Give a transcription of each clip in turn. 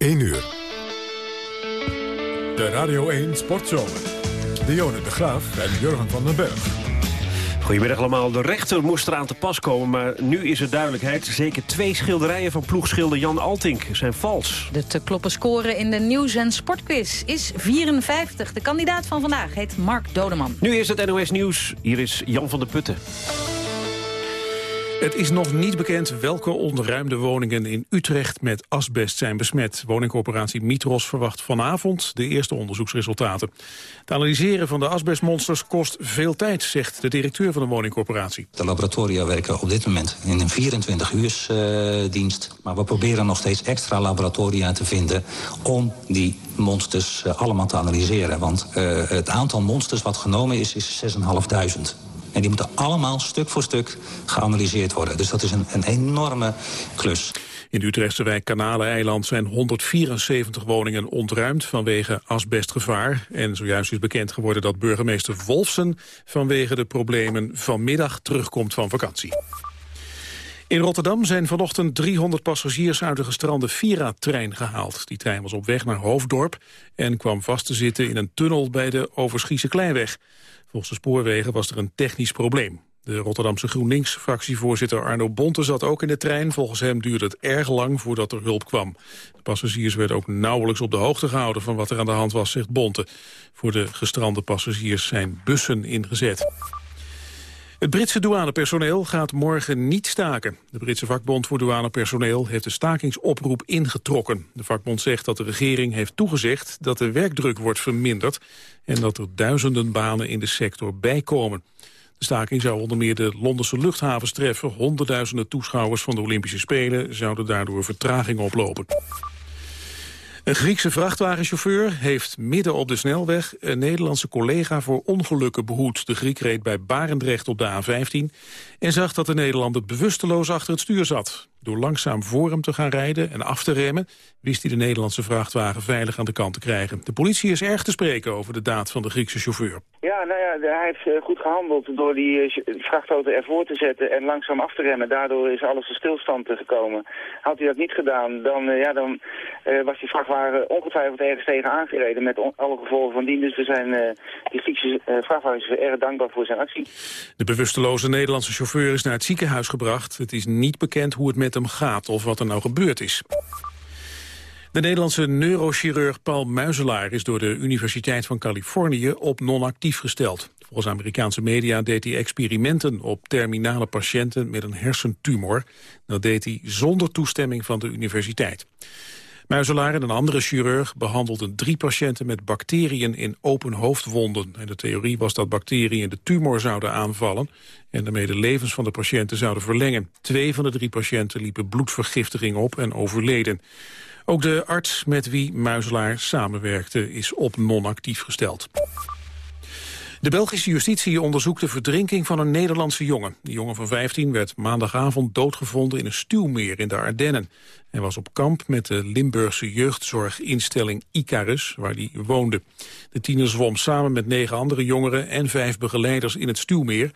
1 uur. De Radio 1 Sportzomer. Dionne de Graaf en Jurgen van den Berg. Goedemiddag allemaal. De rechter moest eraan te pas komen, maar nu is er duidelijkheid. Zeker twee schilderijen van ploegschilder Jan Altink zijn vals. De te kloppen score in de nieuws- en sportquiz is 54. De kandidaat van vandaag heet Mark Dodeman. Nu is het NOS Nieuws. Hier is Jan van der Putten. Het is nog niet bekend welke onruimde woningen in Utrecht met asbest zijn besmet. Woningcorporatie Mitros verwacht vanavond de eerste onderzoeksresultaten. Het analyseren van de asbestmonsters kost veel tijd, zegt de directeur van de woningcorporatie. De laboratoria werken op dit moment in een 24-uursdienst. maar we proberen nog steeds extra laboratoria te vinden om die monsters uh, allemaal te analyseren. Want uh, het aantal monsters wat genomen is, is 6.500. En die moeten allemaal stuk voor stuk geanalyseerd worden. Dus dat is een, een enorme klus. In de Utrechtse wijk Kanaleneiland zijn 174 woningen ontruimd vanwege asbestgevaar. En zojuist is bekend geworden dat burgemeester Wolfsen vanwege de problemen vanmiddag terugkomt van vakantie. In Rotterdam zijn vanochtend 300 passagiers uit de gestrande Vira-trein gehaald. Die trein was op weg naar Hoofddorp en kwam vast te zitten in een tunnel bij de Overschiese Kleinweg. Volgens de spoorwegen was er een technisch probleem. De Rotterdamse GroenLinks-fractievoorzitter Arno Bonte zat ook in de trein. Volgens hem duurde het erg lang voordat er hulp kwam. De passagiers werden ook nauwelijks op de hoogte gehouden van wat er aan de hand was, zegt Bonte. Voor de gestrande passagiers zijn bussen ingezet. Het Britse douanepersoneel gaat morgen niet staken. De Britse vakbond voor douanepersoneel heeft de stakingsoproep ingetrokken. De vakbond zegt dat de regering heeft toegezegd dat de werkdruk wordt verminderd... en dat er duizenden banen in de sector bijkomen. De staking zou onder meer de Londense luchthavens treffen. Honderdduizenden toeschouwers van de Olympische Spelen zouden daardoor vertraging oplopen. Een Griekse vrachtwagenchauffeur heeft midden op de snelweg... een Nederlandse collega voor ongelukken behoed. De Griek reed bij Barendrecht op de A15... en zag dat de Nederlander bewusteloos achter het stuur zat. Door langzaam voor hem te gaan rijden en af te remmen... wist hij de Nederlandse vrachtwagen veilig aan de kant te krijgen. De politie is erg te spreken over de daad van de Griekse chauffeur. Ja, nou ja, hij heeft eh, goed gehandeld door die eh, vrachtauto ervoor te zetten... en langzaam af te remmen. Daardoor is alles in stilstand gekomen. Had hij dat niet gedaan, dan, uh, ja, dan was die vrachtwagen ongetwijfeld ergens tegen aangereden... met alle gevolgen van dien. Dus we zijn die Griekse vrachtwagenchauffeur erg dankbaar voor zijn actie. De bewusteloze Nederlandse chauffeur is naar het ziekenhuis gebracht. Het is niet bekend hoe het met hem gaat of wat er nou gebeurd is. De Nederlandse neurochirurg Paul Muizelaar is door de Universiteit van Californië op non-actief gesteld. Volgens Amerikaanse media deed hij experimenten op terminale patiënten met een hersentumor. Dat deed hij zonder toestemming van de universiteit. Muizelaar en een andere chirurg behandelden drie patiënten met bacteriën in open hoofdwonden. En de theorie was dat bacteriën de tumor zouden aanvallen en daarmee de levens van de patiënten zouden verlengen. Twee van de drie patiënten liepen bloedvergiftiging op en overleden. Ook de arts met wie Muizelaar samenwerkte is op non-actief gesteld. De Belgische justitie onderzoekt de verdrinking van een Nederlandse jongen. Die jongen van 15 werd maandagavond doodgevonden in een stuwmeer in de Ardennen. Hij was op kamp met de Limburgse jeugdzorginstelling Icarus, waar hij woonde. De tiener zwom samen met negen andere jongeren en vijf begeleiders in het stuwmeer,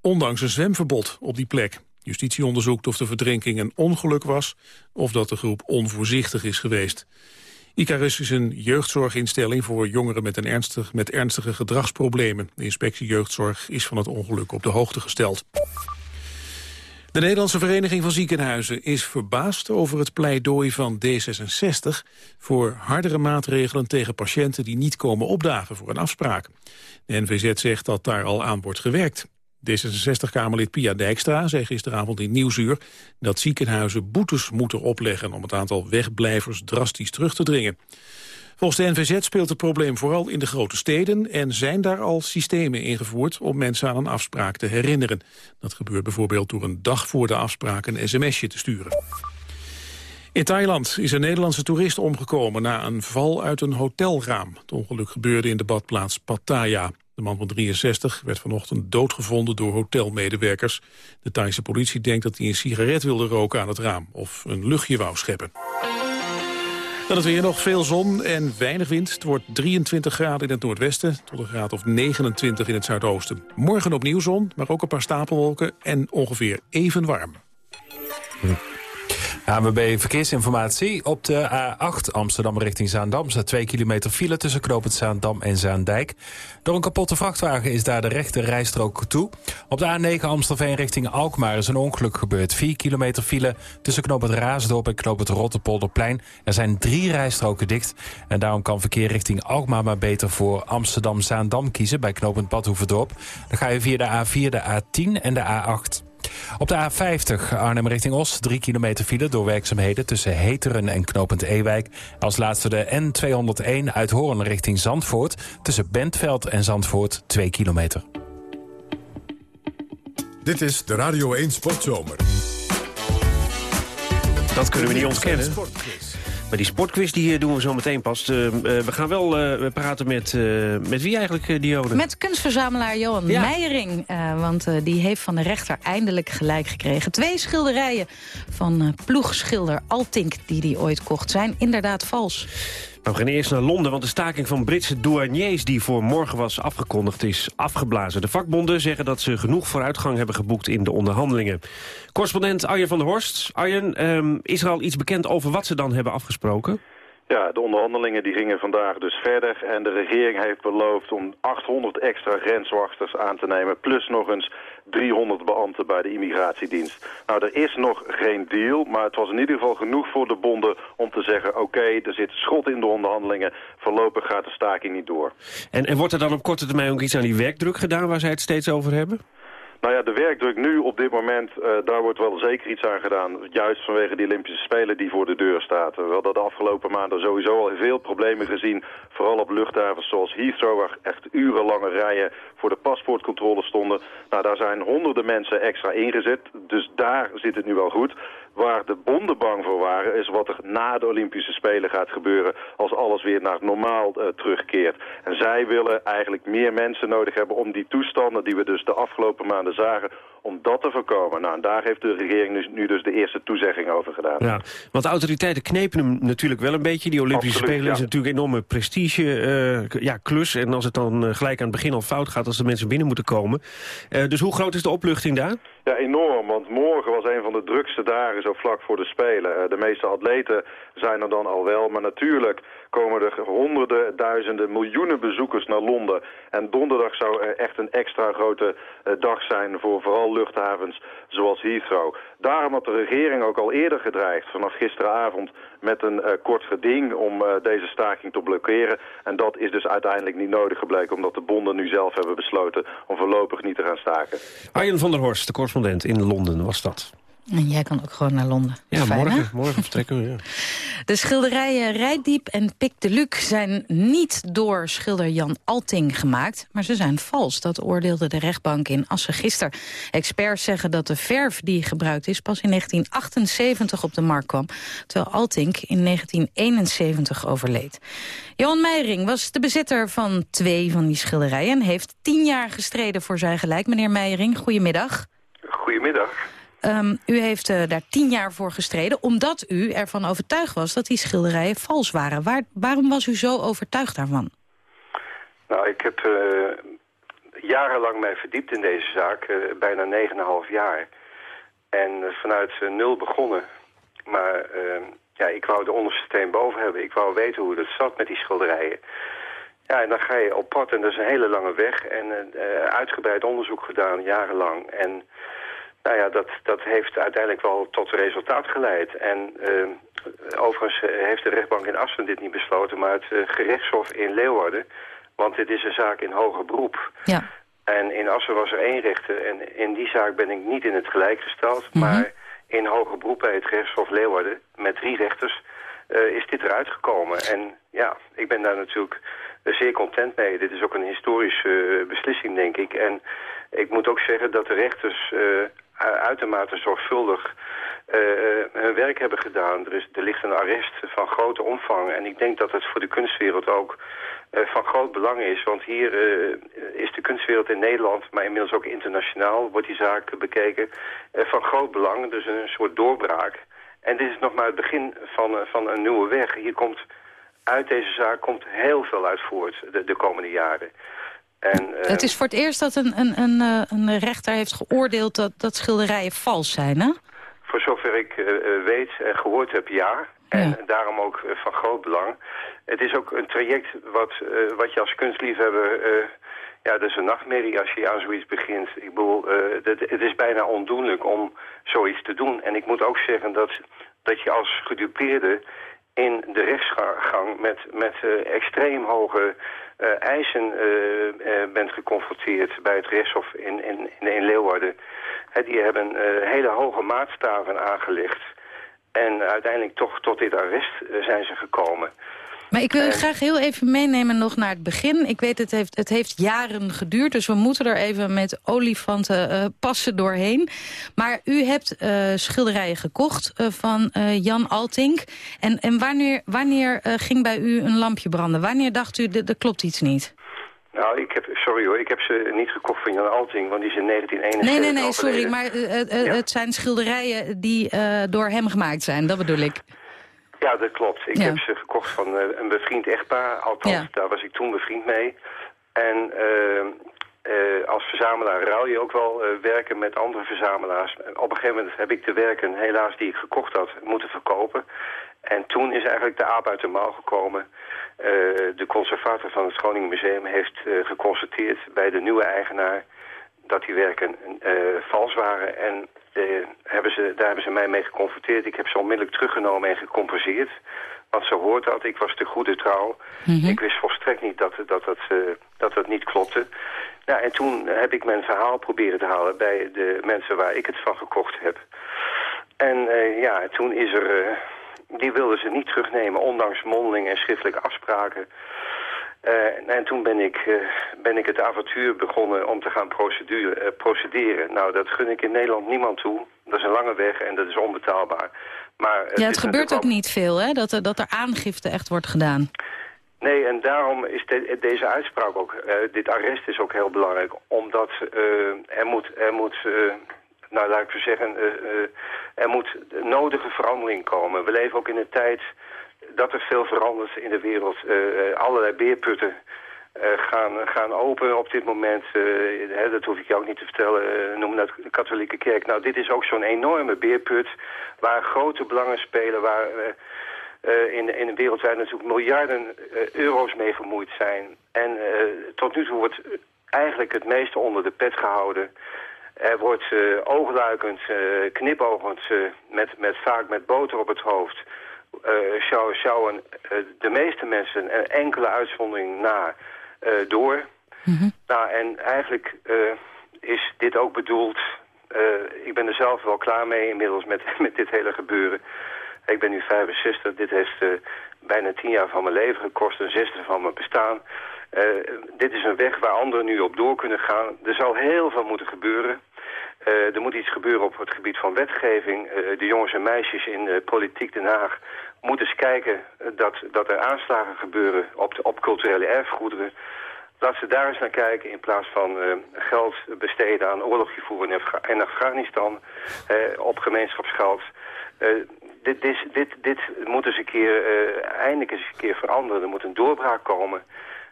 ondanks een zwemverbod op die plek. Justitie onderzoekt of de verdrinking een ongeluk was of dat de groep onvoorzichtig is geweest. Icarus is een jeugdzorginstelling voor jongeren met, een ernstig, met ernstige gedragsproblemen. De inspectie jeugdzorg is van het ongeluk op de hoogte gesteld. De Nederlandse Vereniging van Ziekenhuizen is verbaasd over het pleidooi van D66 voor hardere maatregelen tegen patiënten die niet komen opdagen voor een afspraak. De NVZ zegt dat daar al aan wordt gewerkt. D66-Kamerlid Pia Dijkstra zei gisteravond in Nieuwsuur... dat ziekenhuizen boetes moeten opleggen om het aantal wegblijvers drastisch terug te dringen. Volgens de NVZ speelt het probleem vooral in de grote steden... en zijn daar al systemen ingevoerd om mensen aan een afspraak te herinneren. Dat gebeurt bijvoorbeeld door een dag voor de afspraak een sms'je te sturen. In Thailand is een Nederlandse toerist omgekomen na een val uit een hotelraam. Het ongeluk gebeurde in de badplaats Pattaya. De man van 63 werd vanochtend doodgevonden door hotelmedewerkers. De Thaise politie denkt dat hij een sigaret wilde roken aan het raam... of een luchtje wou scheppen. Dan het weer nog veel zon en weinig wind. Het wordt 23 graden in het noordwesten tot een graad of 29 in het zuidoosten. Morgen opnieuw zon, maar ook een paar stapelwolken en ongeveer even warm. ANWB Verkeersinformatie. Op de A8 Amsterdam richting Zaandam staat 2 kilometer file tussen knooppunt Zaandam en Zaandijk. Door een kapotte vrachtwagen is daar de rechte rijstrook toe. Op de A9 Amstelveen richting Alkmaar is een ongeluk gebeurd. 4 kilometer file tussen knooppunt Raasdorp en knooppunt Rotterpolderplein. Er zijn drie rijstroken dicht. En daarom kan verkeer richting Alkmaar maar beter voor Amsterdam-Zaandam kiezen... bij knooppunt Badhoevedorp. Dan ga je via de A4, de A10 en de A8. Op de A50 Arnhem richting Os, 3 kilometer file door werkzaamheden tussen Heteren en Knopend Ewijk. Als laatste de N201 uit Hoorn richting Zandvoort tussen Bentveld en Zandvoort 2 kilometer. Dit is de Radio 1 Sportzomer. Dat kunnen we niet ontkennen. Maar die sportquiz die eh, doen we zo meteen pas. Uh, uh, we gaan wel praten met, met wie eigenlijk, Diode? Met kunstverzamelaar Johan ja. Meijering. want die heeft van de rechter eindelijk gelijk gekregen. Twee schilderijen van ploegschilder Altink die hij ooit kocht... zijn inderdaad vals. We gaan eerst naar Londen, want de staking van Britse douaniers... die voor morgen was afgekondigd, is afgeblazen. De vakbonden zeggen dat ze genoeg vooruitgang hebben geboekt in de onderhandelingen. Correspondent Arjen van der Horst. Arjen, um, is er al iets bekend over wat ze dan hebben afgesproken? Ja, de onderhandelingen die gingen vandaag dus verder en de regering heeft beloofd om 800 extra grenswachters aan te nemen, plus nog eens 300 beambten bij de immigratiedienst. Nou, er is nog geen deal, maar het was in ieder geval genoeg voor de bonden om te zeggen, oké, er zit schot in de onderhandelingen, voorlopig gaat de staking niet door. En, en wordt er dan op korte termijn ook iets aan die werkdruk gedaan waar zij het steeds over hebben? Nou ja, de werkdruk nu op dit moment, uh, daar wordt wel zeker iets aan gedaan. Juist vanwege die Olympische Spelen die voor de deur staan. We hadden de afgelopen maanden sowieso al veel problemen gezien. Vooral op luchthavens zoals Heathrow, waar echt urenlange rijen voor de paspoortcontrole stonden. Nou, daar zijn honderden mensen extra ingezet. Dus daar zit het nu wel goed. Waar de bonden bang voor waren is wat er na de Olympische Spelen gaat gebeuren als alles weer naar normaal uh, terugkeert. En zij willen eigenlijk meer mensen nodig hebben om die toestanden die we dus de afgelopen maanden zagen, om dat te voorkomen. Nou, en daar heeft de regering nu, nu dus de eerste toezegging over gedaan. Ja, want de autoriteiten knepen hem natuurlijk wel een beetje. Die Olympische Spelen is natuurlijk een enorme prestige uh, ja, klus. En als het dan uh, gelijk aan het begin al fout gaat als de mensen binnen moeten komen. Uh, dus hoe groot is de opluchting daar? Ja, enorm. Want morgen was een van de drukste dagen zo vlak voor de Spelen. de meeste atleten zijn er dan al wel. Maar natuurlijk komen er honderden, duizenden, miljoenen bezoekers naar Londen. En donderdag zou echt een extra grote uh, dag zijn voor vooral luchthavens zoals Heathrow. Daarom had de regering ook al eerder gedreigd, vanaf gisteravond, met een uh, kort geding om uh, deze staking te blokkeren. En dat is dus uiteindelijk niet nodig gebleken, omdat de bonden nu zelf hebben besloten om voorlopig niet te gaan staken. Arjen van der Horst, de correspondent in Londen, was dat. En jij kan ook gewoon naar Londen. Ja, Fijn, morgen, hè? morgen vertrekken we. Ja. De schilderijen Rijdiep en Pik de Luc zijn niet door schilder Jan Alting gemaakt, maar ze zijn vals. Dat oordeelde de rechtbank in Assen gisteren. Experts zeggen dat de verf die gebruikt is pas in 1978 op de markt kwam, terwijl Alting in 1971 overleed. Johan Meijering was de bezitter van twee van die schilderijen en heeft tien jaar gestreden voor zijn gelijk. Meneer Meijering, goedemiddag. Goedemiddag. Um, u heeft uh, daar tien jaar voor gestreden, omdat u ervan overtuigd was dat die schilderijen vals waren. Waar, waarom was u zo overtuigd daarvan? Nou, ik heb uh, jarenlang mij verdiept in deze zaak, uh, bijna 9,5 jaar. En vanuit nul begonnen. Maar ehm, ja, ik wou de onderste steen boven hebben. Ik wou weten hoe het zat met die schilderijen. Ja, en dan ga je op pad en dat is een hele lange weg. En uitgebreid onderzoek gedaan, jarenlang. En nou ja, dat, dat heeft uiteindelijk wel tot resultaat geleid. En uh, overigens heeft de rechtbank in Assen dit niet besloten... maar het uh, gerechtshof in Leeuwarden. Want dit is een zaak in hoger beroep. Ja. En in Assen was er één rechter. En in die zaak ben ik niet in het gelijk gesteld. Mm -hmm. Maar in hoger beroep bij het gerechtshof Leeuwarden... met drie rechters uh, is dit eruit gekomen. En ja, ik ben daar natuurlijk zeer content mee. Dit is ook een historische beslissing, denk ik. En ik moet ook zeggen dat de rechters uitermate zorgvuldig uh, hun werk hebben gedaan. Er, er ligt een arrest van grote omvang. En ik denk dat het voor de kunstwereld ook van groot belang is. Want hier is de kunstwereld in Nederland, maar inmiddels ook internationaal... wordt die zaak bekeken van groot belang. Dus een soort doorbraak. En dit is nog maar het begin van, van een nieuwe weg. Hier komt uit deze zaak komt heel veel uit voort de, de komende jaren. En, uh, het is voor het eerst dat een, een, een, een rechter heeft geoordeeld dat, dat schilderijen vals zijn, hè? Voor zover ik weet en gehoord heb, ja. En daarom ook van groot belang. Het is ook een traject wat, wat je als kunstliefhebber ja, dat is een nachtmerrie als je aan zoiets begint. Ik bedoel, het is bijna ondoenlijk om zoiets te doen. En ik moet ook zeggen dat, dat je als gedupeerde in de rechtsgang met, met extreem hoge eisen bent geconfronteerd bij het rechtshof in, in, in Leeuwarden. die hebben hele hoge maatstaven aangelegd. En uiteindelijk toch tot dit arrest zijn ze gekomen. Maar ik wil u graag heel even meenemen nog naar het begin. Ik weet, het heeft, het heeft jaren geduurd, dus we moeten er even met olifanten uh, passen doorheen. Maar u hebt uh, schilderijen gekocht uh, van Jan Altink. En, en wanneer, wanneer ging bij u een lampje branden? Wanneer dacht u, er klopt iets niet? Nou, ik heb, sorry hoor, ik heb ze niet gekocht van Jan Alting, want die is in 1971 Nee, nee, nee, sorry, maar het zijn schilderijen die door hem gemaakt zijn, dat bedoel ik. Ja, dat klopt. Ik heb ze gekocht van uh, een bevriend echtpaar. Althans, daar was ik toen bevriend mee. En uh, uh, als verzamelaar ruil je ook wel werken met andere verzamelaars. Op een gegeven moment heb ik de werken, helaas die ik gekocht had, moeten verkopen. En toen is eigenlijk de aap uit de mouw gekomen. de conservator van het Groningen Museum heeft geconstateerd bij de nieuwe eigenaar dat die werken vals waren. En uh, hebben ze, daar hebben ze mij mee geconfronteerd. Ik heb ze onmiddellijk teruggenomen en gecompenseerd. Want ze hoort dat. Ik was de goede trouw. Mhm. Ik wist volstrekt niet dat dat, dat, uh, dat dat niet klopte. Ja, en toen heb ik mijn verhaal proberen te halen bij de mensen waar ik het van gekocht heb. En uh, ja, toen is er... die wilden ze niet terugnemen, ondanks mondeling en schriftelijke afspraken. Uh, en toen ben ik, uh, ben ik het avontuur begonnen om te gaan procedure, uh, procederen. Nou, dat gun ik in Nederland niemand toe. Dat is een lange weg en dat is onbetaalbaar. Maar, ja, het gebeurt ook niet veel, hè? Dat er, dat er aangifte echt wordt gedaan. Nee, en daarom is deze uitspraak ook, dit arrest is ook heel belangrijk. Omdat er moet, er moet nou laat ik zo zeggen, er moet nodige verandering komen. We leven ook in een tijd dat er veel verandert in de wereld. Uh, allerlei beerputten uh, gaan, gaan open op dit moment. Hè, dat hoef ik jou ook niet te vertellen. noem dat de katholieke kerk. Nou, dit is ook zo'n enorme beerput waar grote belangen spelen... waar in, in de wereldwijd natuurlijk miljarden euro's mee gemoeid zijn. En tot nu toe wordt eigenlijk het meeste onder de pet gehouden... Er wordt oogluikend, knipogend, met, met, vaak met boter op het hoofd uh, sjouwen uh, de meeste mensen een enkele uitzondering na uh, door. Mm Nou, en eigenlijk is dit ook bedoeld... ik ben er zelf wel klaar mee inmiddels met, met dit hele gebeuren. Ik ben nu 65, dit heeft bijna tien jaar van mijn leven gekost, een zesde van mijn bestaan. dit is een weg waar anderen nu op door kunnen gaan. Er zal heel veel moeten gebeuren. Uh, er moet iets gebeuren op het gebied van wetgeving. Uh, de jongens en meisjes in uh, politiek Den Haag moeten eens kijken dat, dat er aanslagen gebeuren op, de, op culturele erfgoederen. Laat ze daar eens naar kijken in plaats van geld besteden aan oorlogje voeren in, Afghanistan op gemeenschapsgeld. dit, dit, dit moet eens een keer, eindelijk eens een keer veranderen. Er moet een doorbraak komen.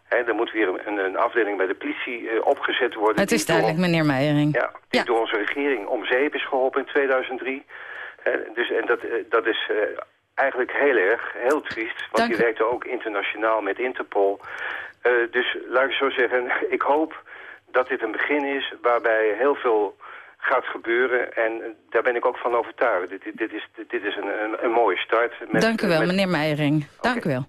He, er moet weer een, een, afdeling bij de politie uh, opgezet worden. Het is duidelijk, meneer Meijering. Ja, die door onze regering om zeep is geholpen in 2003. dus, en dat, uh, dat is uh, eigenlijk heel erg, heel triest. Want Dank die werkte ook internationaal met Interpol. dus laat ik zo zeggen, ik hoop dat dit een begin is waarbij heel veel gaat gebeuren. En daar ben ik ook van overtuigd. Dit, dit, is, dit is een, een, een mooie start. Met, Dank u wel, meneer Meijering. Dank u wel.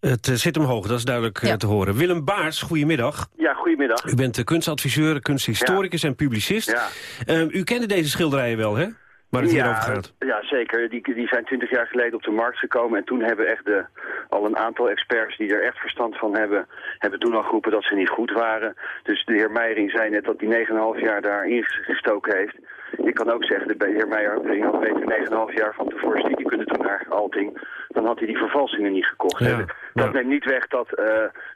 Het eh, zit omhoog, dat is duidelijk eh, te horen. Willem Baars, goedemiddag. Ja, goedemiddag. U bent kunstadviseur, kunsthistoricus en publicist. Ja. Uh, u kende deze schilderijen wel, hè? Waar het ja, hier over gaat. Ja, zeker. Die, die zijn twintig jaar geleden op de markt gekomen. En toen hebben echt de, al een aantal experts die er echt verstand van hebben... hebben toen al geroepen dat ze niet goed waren. Dus de heer Meijering zei net dat hij 9,5 jaar daarin gestoken heeft. Ik kan ook zeggen, de heer Meijering had beter 9,5 jaar van tevoren studie kunnen doen naar Alting dan had hij die vervalsingen niet gekocht. Ja. Dat neemt niet weg dat, uh,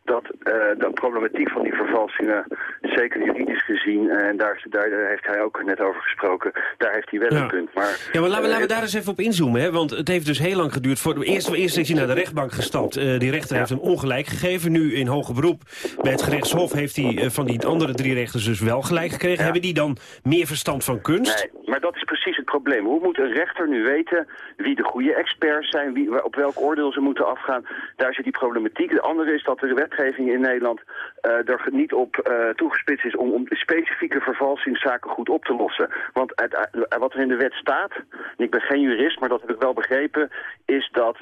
dat uh, de problematiek van die vervalsingen, zeker juridisch gezien, en daar, daar heeft hij ook net over gesproken, daar heeft hij wel een punt. Maar, ja, maar laten, we, laten we daar eens even op inzoomen, hè? want het heeft dus heel lang geduurd. Voor, eerst, eerst is hij naar de rechtbank gestapt. die rechter heeft hem ongelijk gegeven. Nu in hoger beroep bij het gerechtshof heeft hij van die andere drie rechters dus wel gelijk gekregen. Hebben die dan meer verstand van kunst? Nee, maar dat is precies het probleem. Hoe moet een rechter nu weten wie de goede experts zijn, wie, op welk oordeel ze moeten afgaan? Daar zit die problematiek. De andere is dat de wetgeving in Nederland uh, er niet op uh, toegespitst is om, om specifieke vervalsingszaken goed op te lossen. Want uh, wat er in de wet staat, en ik ben geen jurist, maar dat heb ik wel begrepen, is dat,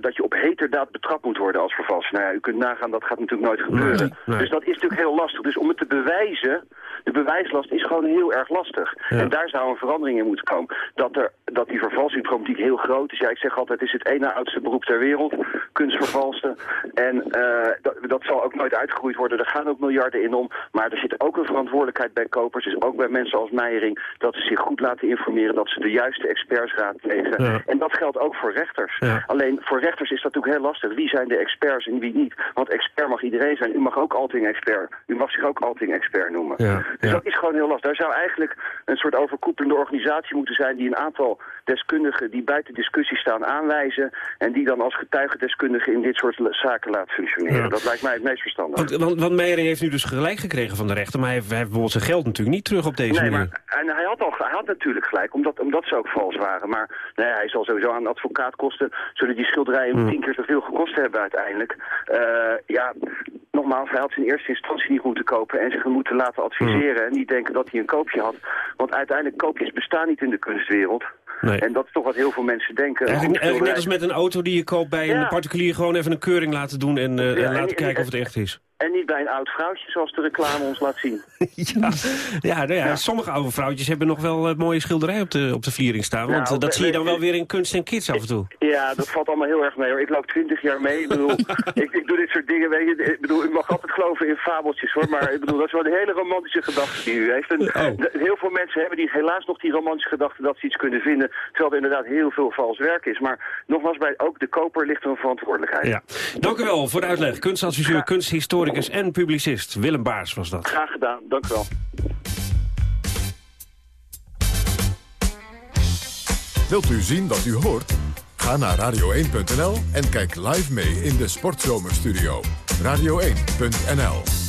dat je op heterdaad betrapt moet worden als vervalser. Nou ja, u kunt nagaan, dat gaat natuurlijk nooit gebeuren. Dus dat is natuurlijk heel lastig. Dus om het te bewijzen, de bewijslast is gewoon heel erg lastig. En daar zou een verandering in moeten komen. Dat, er, dat die vervalsingsproblematiek heel groot is. Ja, ik zeg altijd, het is het ene oudste beroep ter wereld, kunstvervalsen. En dat, dat zal ook nooit uitgegroeid worden er gaan ook miljarden in om. Maar er zit ook een verantwoordelijkheid bij kopers. Dus ook bij mensen als Meijering. Dat ze zich goed laten informeren. Dat ze de juiste experts raadplegen. En dat geldt ook voor rechters. Alleen voor rechters is dat natuurlijk heel lastig. Wie zijn de experts en wie niet? Want expert mag iedereen zijn. U mag ook Alting-expert. U mag zich ook Alting-expert noemen. Dus dat is gewoon heel lastig. Daar zou eigenlijk een soort overkoepelende organisatie moeten zijn... die een aantal deskundigen die buiten discussie staan aanwijzen... en die dan als getuigendeskundigen in dit soort zaken laat functioneren. Dat lijkt mij het meest verstandig. Want, want, want Meijering heeft nu dus gelijk gekregen van de rechter... maar hij heeft, hij heeft bijvoorbeeld zijn geld natuurlijk niet terug op deze nee, manier. Maar, en hij had, al, hij had natuurlijk gelijk, omdat, omdat ze ook vals waren. Maar nee, hij zal sowieso aan advocaatkosten... zullen die schilderijen hmm. tien keer zoveel gekost hebben uiteindelijk. Uh, ja, nogmaals, hij had in eerste instantie niet moeten kopen... en zich moeten laten adviseren hmm. en niet denken dat hij een koopje had. Want uiteindelijk koopjes bestaan niet in de kunstwereld. Nee. En dat is toch wat heel veel mensen denken. Eigenlijk, eigenlijk net als met een auto die je koopt bij een particulier... gewoon even een keuring laten doen en, uh, ja, en laten kijken of het echt is. En niet bij een oud vrouwtje, zoals de reclame ons laat zien. ja, ja, nou ja, sommige oude vrouwtjes hebben nog wel uh, mooie schilderijen op de, op de vliering staan. Want nou, uh, dat zie je dan wel weer in kunst en kids af en toe. Ja, dat valt allemaal heel erg mee hoor. Ik loop twintig jaar mee. Ik bedoel, ik, ik, doe dit soort dingen. Weet je, ik bedoel, u mag altijd geloven in fabeltjes hoor. Maar ik bedoel, dat is wel een hele romantische gedachte die u heeft. En oh. heel veel mensen hebben die helaas nog die romantische gedachte dat ze iets kunnen vinden. Terwijl er inderdaad heel veel vals werk is. Maar nogmaals, bij ook de koper ligt er een verantwoordelijkheid. Ja. Dank u wel voor de uitleg. Kunstadviseur, kunsthistoricus en publicist. Willem Baars was dat. Graag gedaan, dank u wel. Wilt u zien wat u hoort? Ga naar radio1.nl en kijk live mee in de Sportzomerstudio. Radio1.nl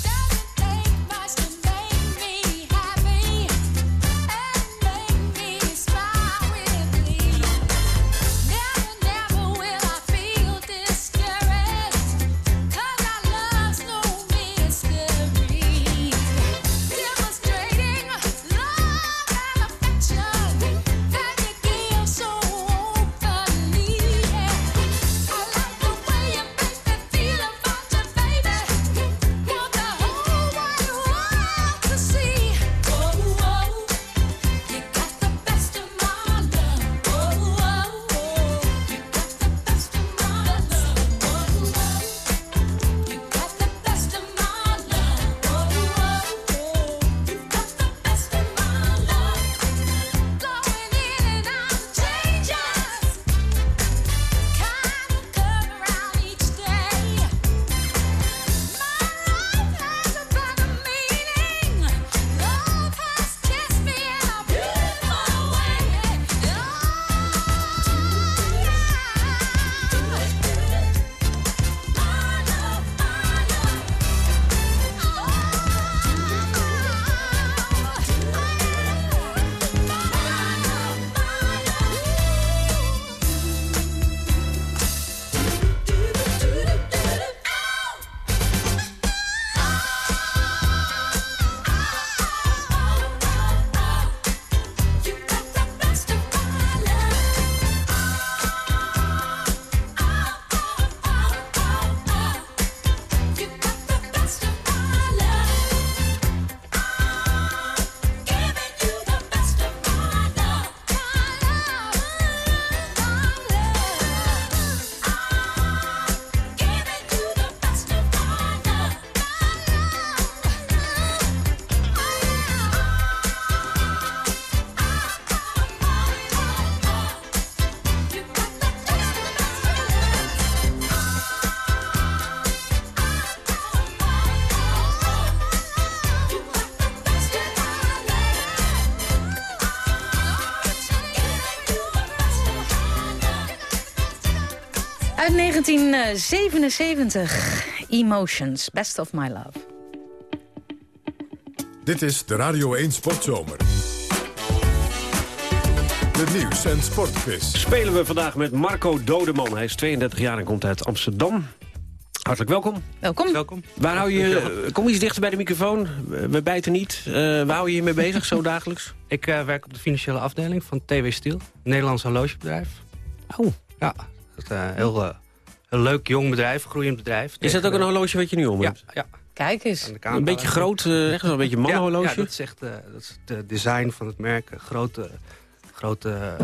1977. Emotions, Best of My Love. Dit is de Radio 1 Sportzomer. De nieuws- en sportquiz. Spelen we vandaag met Marco Dodeman. Hij is 32 jaar en komt uit Amsterdam. Hartelijk welkom. Welkom. Welkom. Waar hou je, kom iets dichter bij de microfoon. We bijten niet. Uh, waar hou je je mee bezig zo dagelijks? Ik uh, werk op de financiële afdeling van TW Steel. Nederlands horlogebedrijf. Oh. Ja, dat is een heel, uh, heel leuk jong bedrijf, groeiend bedrijf. Is dat ook een horloge wat je nu om ja, hebt? Ja. Kijk eens. Een beetje groot, echt wel een beetje mannenhorloge? Ja, ja, dat is echt dat is het design van het merk. Grote, grote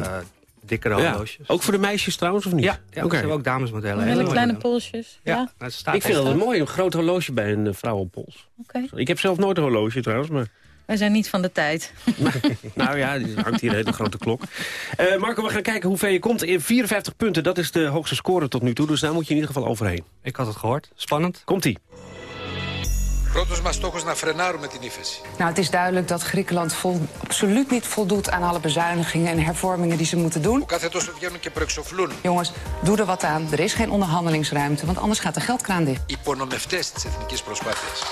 dikkere horloges. Ja. Ook voor de meisjes trouwens, of niet? Ja, ja okay. hebben ook damesmodellen. Hele, hele kleine polsjes. Ja. ja. Nou, staat ik vind het mooi, een groot horloge bij een vrouwenpols. Okay. Ik heb zelf nooit een horloge trouwens, maar... Wij zijn niet van de tijd. nou ja, er hangt hier een hele grote klok. Uh, Marco, we gaan kijken hoe ver je komt. In 54 punten, dat is de hoogste score tot nu toe. Dus daar moet je in ieder geval overheen. Ik had het gehoord. Spannend. Komt-ie. Πρώτος μας στόχος να φρενάρουμε την ύφεση. Nou, het is duidelijk dat Griekenland vol, absoluut niet voldoet aan alle bezuinigingen en hervormingen die ze moeten doen. Κάθε τόσο βγαίνουν και προεξοφλούν. Jongens, doe er wat aan. Er is geen onderhandelingsruimte, want anders gaat de geldkraan dicht. Υπονομευτές της εθνικής προσπάθειας.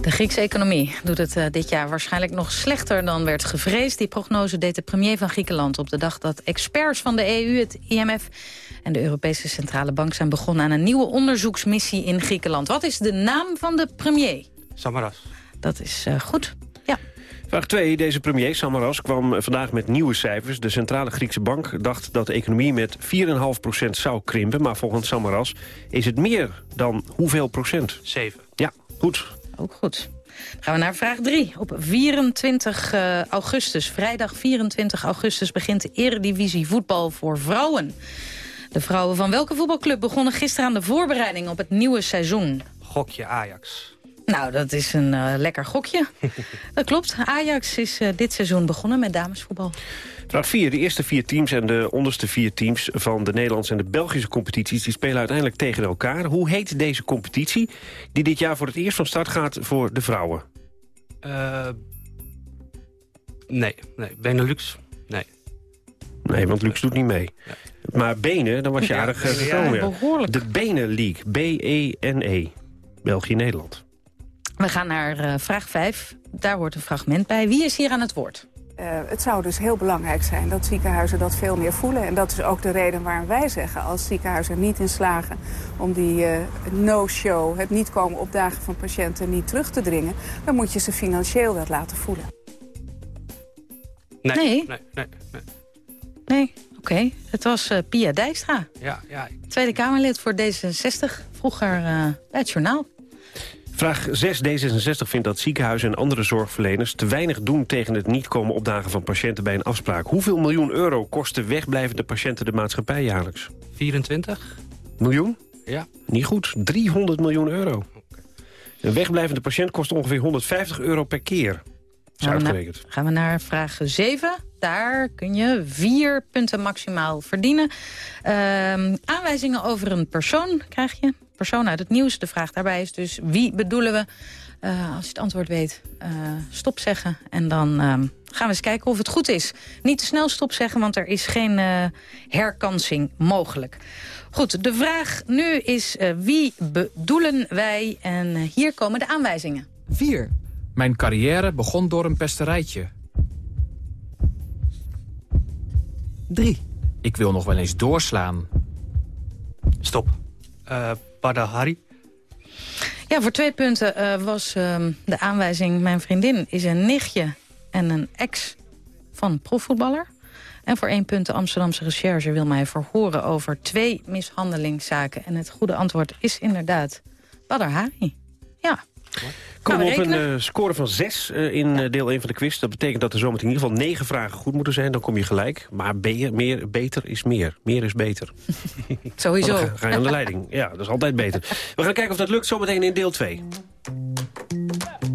De Griekse economie doet het uh, dit jaar waarschijnlijk nog slechter dan werd gevreesd. Die prognose deed de premier van Griekenland op de dag dat experts van de EU, het IMF en de Europese Centrale Bank zijn begonnen aan een nieuwe onderzoeksmissie in Griekenland. Wat is de naam van de premier? Samaras. Dat is uh, goed. Ja. Vraag 2. Deze premier Samaras kwam vandaag met nieuwe cijfers. De Centrale Griekse Bank dacht dat de economie met 4,5% zou krimpen. Maar volgens Samaras is het meer dan hoeveel procent? 7. Ja, goed. Ook goed. Dan gaan we naar vraag 3. Op 24 uh, augustus, vrijdag 24 augustus... begint de eredivisie voetbal voor vrouwen. De vrouwen van welke voetbalclub begonnen gisteren aan de voorbereiding op het nieuwe seizoen? Gokje Ajax. Nou, dat is een uh, lekker gokje. dat klopt. Ajax is uh, dit seizoen begonnen met damesvoetbal. Vraag 4. De eerste vier teams en de onderste vier teams van de Nederlandse en de Belgische competities... die spelen uiteindelijk tegen elkaar. Hoe heet deze competitie die dit jaar voor het eerst van start gaat voor de vrouwen? Uh, nee, nee. Benelux? Nee. Nee, want Lux doet niet mee. Ja. Maar Benen, dan was je aardig gekomen. Ja, behoorlijk. De Benen League, B-E-N-E. België-Nederland. We gaan naar uh, vraag 5. Daar hoort een fragment bij. Wie is hier aan het woord? Uh, het zou dus heel belangrijk zijn dat ziekenhuizen dat veel meer voelen. En dat is ook de reden waarom wij zeggen... als ziekenhuizen er niet in slagen om die uh, no-show... het niet komen opdagen van patiënten niet terug te dringen... dan moet je ze financieel dat laten voelen. Nee, nee. nee, nee. nee. nee. Oké, okay. het was uh, Pia Dijkstra. Ja, ja. Tweede Kamerlid voor D66, vroeger bij het journaal. Vraag 6. D66 vindt dat ziekenhuizen en andere zorgverleners... te weinig doen tegen het niet komen opdagen van patiënten bij een afspraak. Hoeveel miljoen euro kosten wegblijvende patiënten de maatschappij jaarlijks? 24. Miljoen? Ja. Niet goed. 300 miljoen euro. Een wegblijvende patiënt kost ongeveer 150 euro per keer. Is gaan uitgerekend. We naar, gaan we naar vraag 7. Daar kun je vier punten maximaal verdienen. Uh, aanwijzingen over een persoon krijg je. Persoon uit het nieuws. De vraag daarbij is dus wie bedoelen we? Uh, als je het antwoord weet, uh, stop zeggen. En dan uh, gaan we eens kijken of het goed is. Niet te snel stop zeggen, want er is geen uh, herkansing mogelijk. Goed, de vraag nu is wie bedoelen wij? En hier komen de aanwijzingen. 4. Mijn carrière begon door een pesterijtje. 3. Ik wil nog wel eens doorslaan. Stop. Uh, Padahari. Ja, voor twee punten uh, was uh, de aanwijzing... mijn vriendin is een nichtje en een ex van profvoetballer. En voor één punt de Amsterdamse recherche wil mij verhoren... over twee mishandelingszaken. En het goede antwoord is inderdaad Badr Ja. Kom op een uh, score van 6 uh, in uh, deel 1 van de quiz. Dat betekent dat er zometeen in ieder geval 9 vragen goed moeten zijn. Dan kom je gelijk. Maar be meer, beter is meer. Meer is beter. Sowieso. Dan ga je aan de leiding. Ja, dat is altijd beter. We gaan kijken of dat lukt zometeen in deel 2. the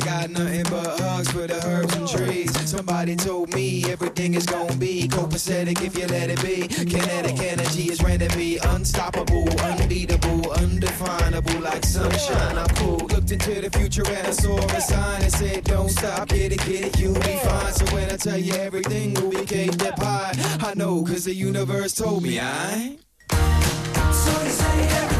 I got nothing but hugs for the herbs and trees. Somebody told me everything is gonna be copacetic if you let it be. Kinetic energy is be unstoppable, unbeatable, undefinable, like sunshine. Cool. Looked into the future and I saw a sign that said, Don't stop, get it, get it, you'll be fine. So when I tell you everything will be cake that pie, I know, cause the universe told me I. So you say everything's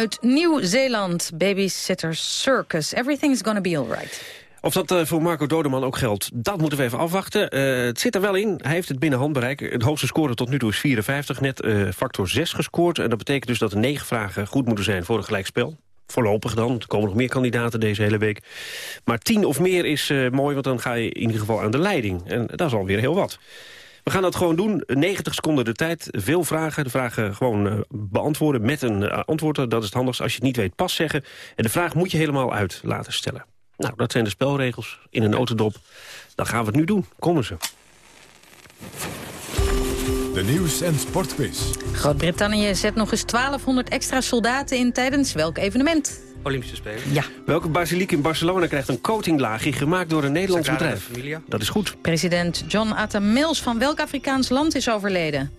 Uit Nieuw-Zeeland, Babysitter Circus. Everything's gonna be alright. Of dat eh, voor Marco Dodeman ook geldt, dat moeten we even afwachten. Eh, het zit er wel in. Hij heeft het binnen handbereik. De hoogste score tot nu toe is 54. Net eh, factor 6 gescoord. En dat betekent dus dat negen vragen goed moeten zijn voor een gelijkspel. Voorlopig dan. Er komen nog meer kandidaten deze hele week. Maar 10 of meer is mooi, want dan ga je in ieder geval aan de leiding. En dat is alweer heel wat. We gaan dat gewoon doen. 90 seconden de tijd. Veel vragen. De vragen gewoon eh, beantwoorden met een eh, antwoord. Dat is het handigste. Als je het niet weet, pas zeggen. En de vraag moet je helemaal uit laten stellen. Nou, dat zijn de spelregels in een notendop. Dan gaan we het nu doen. Komen ze. De nieuws- en sportquiz. Groot-Brittannië zet nog eens 1200 extra soldaten in tijdens welk evenement? Olympische Spelen. Ja. Welke basiliek in Barcelona krijgt een coatinglaagje gemaakt door een Nederlands Sagrada bedrijf? Familia. Dat is goed. President John Atta Mills van welk Afrikaans land is overleden?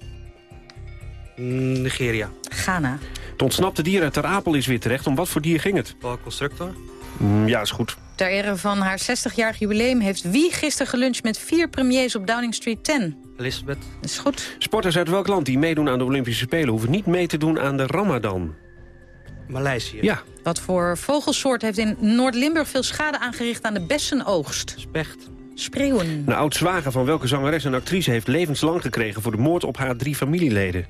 Mm, Nigeria. Ghana. Het ontsnapte dier uit Ter Apel is weer terecht. Om wat voor dier ging het? Paul Constructor. Mm, ja, is goed. Ter ere van haar 60-jarig jubileum heeft wie gisteren geluncht met vier premiers op Downing Street 10? Elizabeth. Dat is goed. Sporters uit welk land die meedoen aan de Olympische Spelen... hoeven niet mee te doen aan de Ramadan? Maleisië. Ja, Wat voor vogelsoort heeft in Noord-Limburg veel schade aangericht aan de bessenoogst? Specht. Spreeuwen. een oud-zwager van welke zangeres en actrice... heeft levenslang gekregen voor de moord op haar drie familieleden?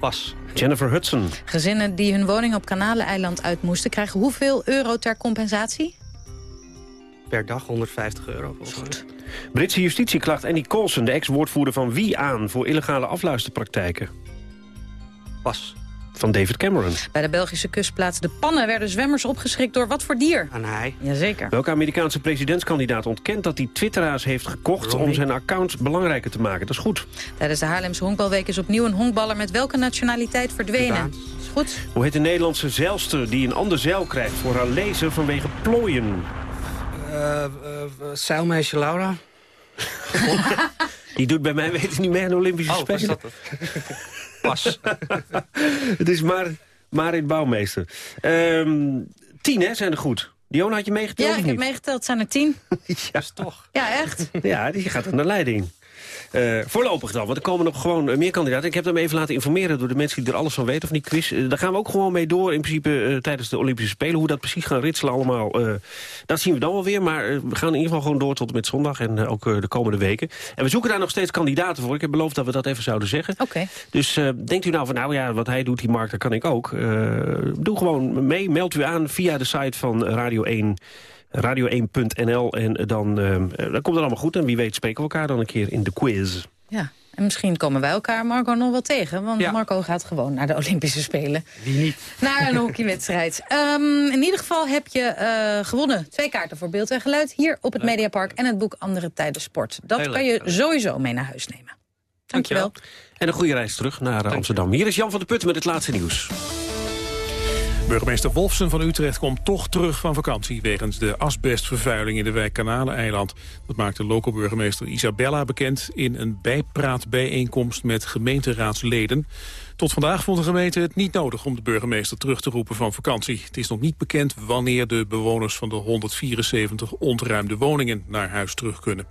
Pas. Jennifer Hudson. Gezinnen die hun woning op Kanaleneiland uit moesten... krijgen hoeveel euro ter compensatie? Per dag 150 euro mij. Britse justitie klaagt Annie Coulson, de ex-woordvoerder van wie aan... voor illegale afluisterpraktijken? Pas. Van David Cameron. Bij de Belgische kustplaats De Pannen werden zwemmers opgeschrikt door wat voor dier? Een hij. Jazeker. Welke Amerikaanse presidentskandidaat ontkent dat hij twitteraars heeft gekocht... om zijn account belangrijker te maken? Dat is goed. Tijdens de Haarlemse Honkbalweek is opnieuw een honkballer met welke nationaliteit verdwenen? Is goed. Hoe heet de Nederlandse zeilster die een ander zeil krijgt voor haar lezer vanwege plooien? Eh, eh, zeilmeisje Laura. Die doet bij mij weten niet meer aan de Olympische Oh, Spelen. Pas. Het is maar, Marit Bouwmeester. Ehm, tien, hè, zijn er goed. Dion, had je meegeteld Ja, ik heb meegeteld. Het zijn er tien. Ja, toch. Ja, echt. Ja, die gaat aan de leiding. Eh, voorlopig dan, want er komen nog gewoon meer kandidaten. Ik heb hem even laten informeren door de mensen die er alles van weten van die quiz. Eh, daar gaan we ook gewoon mee door in principe eh, tijdens de Olympische Spelen. Hoe dat precies gaan ritselen allemaal, dat zien we dan wel weer. Maar we gaan in ieder geval gewoon door tot en met zondag en ook de komende weken. En we zoeken daar nog steeds kandidaten voor. Ik heb beloofd dat we dat even zouden zeggen. Oké. Dus denkt u nou van, nou ja, wat hij doet, die Mark, dat kan ik ook. Doe gewoon mee, meld u aan via de site van Radio 1 radio1.nl en dan, eh, dan komt het allemaal goed. En wie weet spreken we elkaar dan een keer in de quiz. Ja. En misschien komen wij elkaar Marco nog wel tegen. Want Marco gaat gewoon naar de Olympische Spelen. Wie niet? Naar een hockeywedstrijd. Ehm, in ieder geval heb je eh, gewonnen twee kaarten voor beeld en geluid... hier op het Mediapark en het boek Andere Tijden Sport. Dat Heel kan je sowieso mee naar huis nemen. Dankjewel. En een goede reis terug naar eh, Amsterdam. Hier is Jan van der Putten met het laatste nieuws. Burgemeester Wolfsen van Utrecht komt toch terug van vakantie... wegens de asbestvervuiling in de wijk Kanaleneiland. Dat maakte local burgemeester Isabella bekend... in een bijpraatbijeenkomst met gemeenteraadsleden. Tot vandaag vond de gemeente het niet nodig om de burgemeester terug te roepen van vakantie. Het is nog niet bekend wanneer de bewoners van de 174 ontruimde woningen naar huis terug kunnen.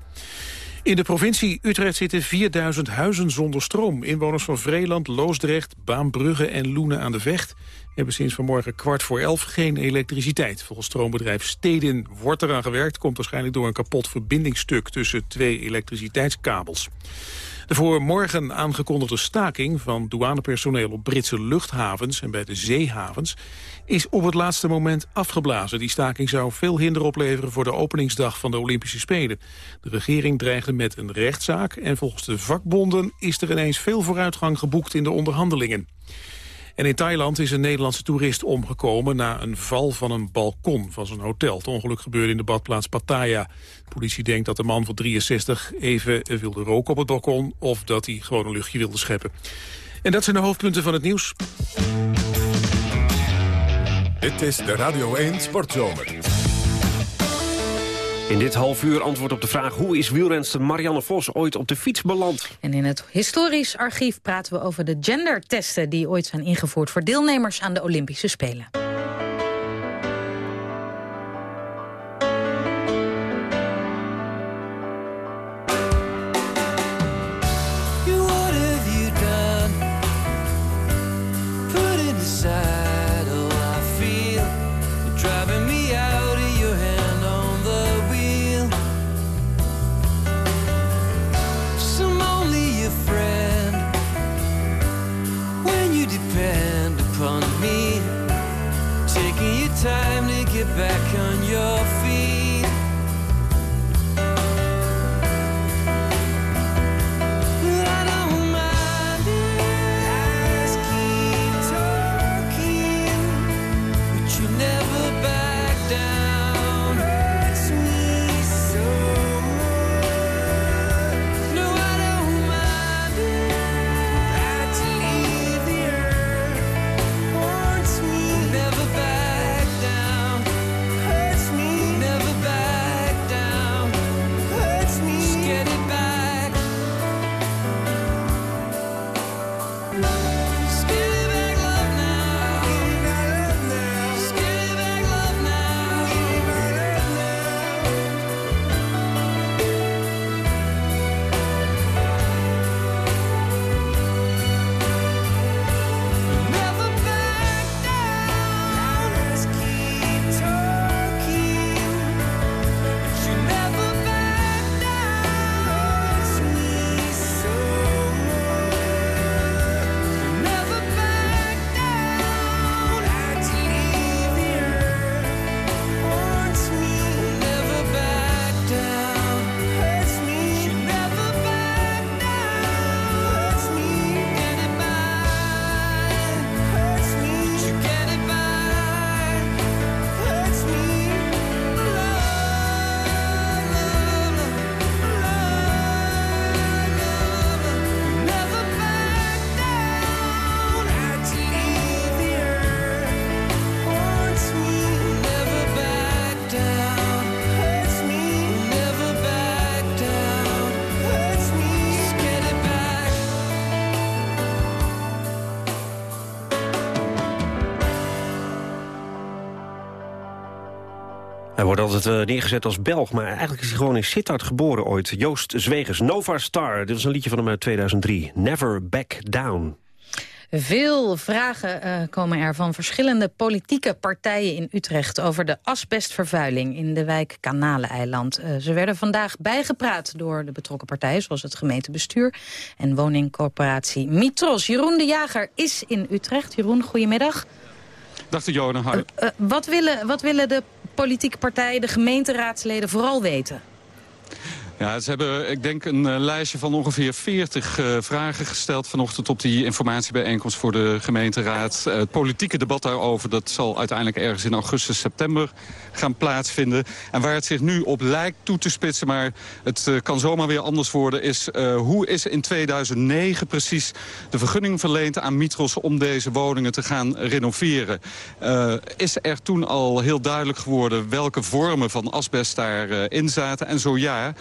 In de provincie Utrecht zitten 4000 huizen zonder stroom. Inwoners van Vreeland, Loosdrecht, Baanbrugge en Loenen aan de Vecht... hebben sinds vanmorgen kwart voor elf geen elektriciteit. Volgens stroombedrijf Stedin wordt eraan gewerkt... komt waarschijnlijk door een kapot verbindingsstuk tussen twee elektriciteitskabels. De voor morgen aangekondigde staking van douanepersoneel op Britse luchthavens en bij de zeehavens is op het laatste moment afgeblazen. Die staking zou veel hinder opleveren voor de openingsdag van de Olympische Spelen. De regering dreigde met een rechtszaak en volgens de vakbonden is er ineens veel vooruitgang geboekt in de onderhandelingen. En in Thailand is een Nederlandse toerist omgekomen na een val van een balkon van zijn hotel. Het ongeluk gebeurde in de badplaats Pattaya. De politie denkt dat de man van 63 even wilde roken op het balkon of dat hij gewoon een luchtje wilde scheppen. En dat zijn de hoofdpunten van het nieuws. Dit is de Radio 1 Sportzomer. In dit half uur antwoord op de vraag... hoe is wielrenster Marianne Vos ooit op de fiets beland? En in het historisch archief praten we over de gendertesten... die ooit zijn ingevoerd voor deelnemers aan de Olympische Spelen. Hij wordt altijd eh, neergezet als Belg, maar eigenlijk is hij gewoon in Sittard geboren ooit. Joost Zwegers, Nova Star. Dit is een liedje van hem uit 2003. Never Back Down. Veel vragen eh, komen er van verschillende politieke partijen in Utrecht... over de asbestvervuiling in de wijk Kanaleneiland. Eh, ze werden vandaag bijgepraat door de betrokken partijen... zoals het gemeentebestuur en woningcorporatie Mitros. Jeroen de Jager is in Utrecht. Jeroen, goedemiddag. Dag de hi. Uh, wat, willen, wat willen de politieke partijen, de gemeenteraadsleden vooral weten? Ja, ze hebben, ik denk, een uh, lijstje van ongeveer 40 uh, vragen gesteld vanochtend op die informatiebijeenkomst voor de gemeenteraad. Uh, het politieke debat daarover, dat zal uiteindelijk ergens in augustus, september gaan plaatsvinden. En waar het zich nu op lijkt toe te spitsen, maar het kan zomaar weer anders worden, is hoe is in 2009 precies de vergunning verleend aan Mitros om deze woningen te gaan renoveren? is er toen al heel duidelijk geworden welke vormen van asbest daarin zaten? En zo ja,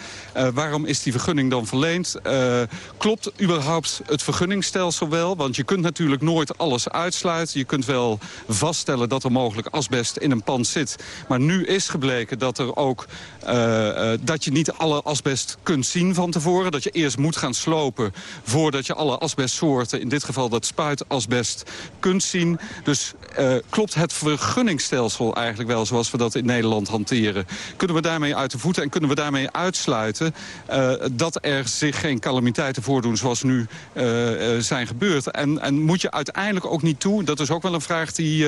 waarom is die vergunning dan verleend? Uh, klopt überhaupt het vergunningstelsel wel? Want je kunt natuurlijk nooit alles uitsluiten. Je kunt wel vaststellen dat er mogelijk asbest in een pand zit. Maar nu is gebleken dat, er ook, uh, dat je niet alle asbest kunt zien van tevoren. Dat je eerst moet gaan slopen voordat je alle asbestsoorten... in dit geval dat spuitasbest, kunt zien. Dus klopt het vergunningstelsel eigenlijk wel zoals we dat in Nederland hanteren? Kunnen we daarmee uit de voeten en kunnen we daarmee uitsluiten uh, dat er zich geen calamiteiten voordoen zoals nu uh, uh, zijn gebeurd. En, en, moet je uiteindelijk ook niet toe, dat is ook wel een vraag die,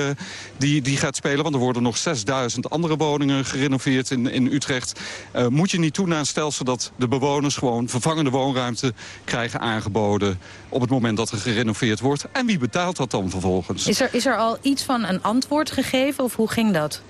die, die gaat spelen... want er worden nog 6000 andere woningen gerenoveerd in, in Utrecht. moet je niet toe naar een stelsel dat de bewoners gewoon vervangende woonruimte krijgen aangeboden... op het moment dat er gerenoveerd wordt. En wie betaalt dat dan vervolgens? Is er, is er al iets van een antwoord gegeven of hoe ging dat?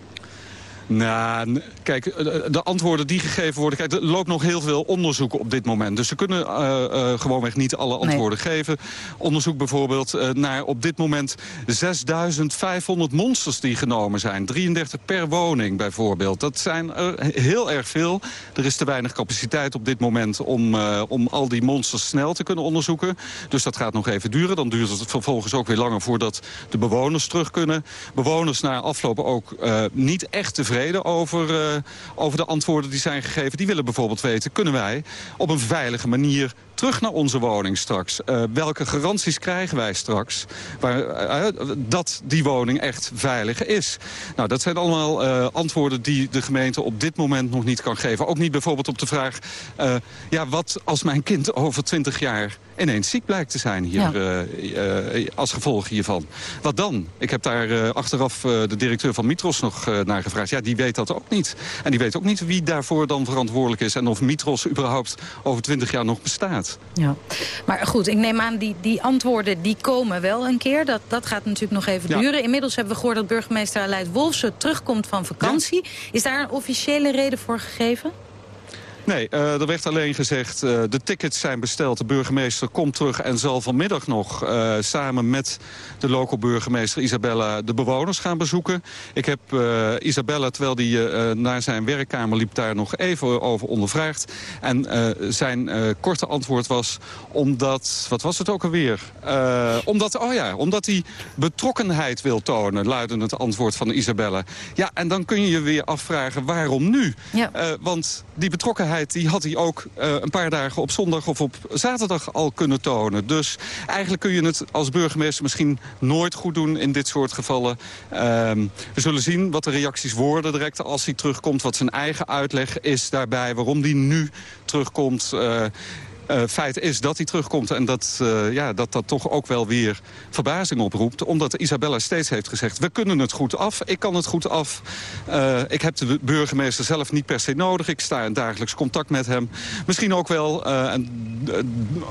Nou, kijk, de antwoorden die gegeven worden... Kijk, er loopt nog heel veel onderzoek op dit moment. Dus ze kunnen uh, uh, gewoonweg niet alle antwoorden nee. geven. Onderzoek bijvoorbeeld uh, naar op dit moment 6500 monsters die genomen zijn. 33 per woning bijvoorbeeld. Dat zijn er heel erg veel. Er is te weinig capaciteit op dit moment om, om al die monsters snel te kunnen onderzoeken. Dus dat gaat nog even duren. Dan duurt het vervolgens ook weer langer voordat de bewoners terug kunnen. Bewoners na afloop ook niet echt tevreden over, uh, over de antwoorden die zijn gegeven. Die willen bijvoorbeeld weten, kunnen wij op een veilige manier terug naar onze woning straks? Uh, welke garanties krijgen wij straks waar, uh, dat die woning echt veilig is? Nou, dat zijn allemaal uh, antwoorden die de gemeente op dit moment nog niet kan geven. Ook niet bijvoorbeeld op de vraag, ja, wat als mijn kind over 20 jaar ineens ziek blijkt te zijn hier ja. als gevolg hiervan? Wat dan? Ik heb daar achteraf de directeur van Mitros nog naar gevraagd. Ja, die weet dat ook niet. En die weet ook niet wie daarvoor dan verantwoordelijk is... en of Mitros überhaupt over 20 jaar nog bestaat. Ja, maar goed, ik neem aan die, die antwoorden die komen wel een keer. Dat, dat gaat natuurlijk nog even ja. duren. Inmiddels hebben we gehoord dat burgemeester Aleid Wolfsen terugkomt van vakantie. Ja. Is daar een officiële reden voor gegeven? Nee, uh, er werd alleen gezegd, uh, de tickets zijn besteld. De burgemeester komt terug en zal vanmiddag nog uh, samen met de lokale burgemeester Isabella de bewoners gaan bezoeken. Ik heb Isabella, terwijl hij naar zijn werkkamer liep, daar nog even over ondervraagd. En zijn korte antwoord was, omdat, wat was het ook alweer? omdat, oh ja, omdat hij betrokkenheid wil tonen, luidde het antwoord van Isabella. Ja, en dan kun je je weer afvragen, waarom nu? Ja. want die betrokkenheid die had hij ook uh, een paar dagen op zondag of op zaterdag al kunnen tonen. Dus eigenlijk kun je het als burgemeester misschien nooit goed doen in dit soort gevallen. Uh, we zullen zien wat de reacties worden direct als hij terugkomt. Wat zijn eigen uitleg is daarbij, waarom hij nu terugkomt... Uh, feit is dat hij terugkomt en dat, uh, ja, dat dat toch ook wel weer verbazing oproept. Omdat Isabella steeds heeft gezegd, we kunnen het goed af. Ik kan het goed af. Uh, ik heb de burgemeester zelf niet per se nodig. Ik sta in dagelijks contact met hem. Misschien ook wel, en,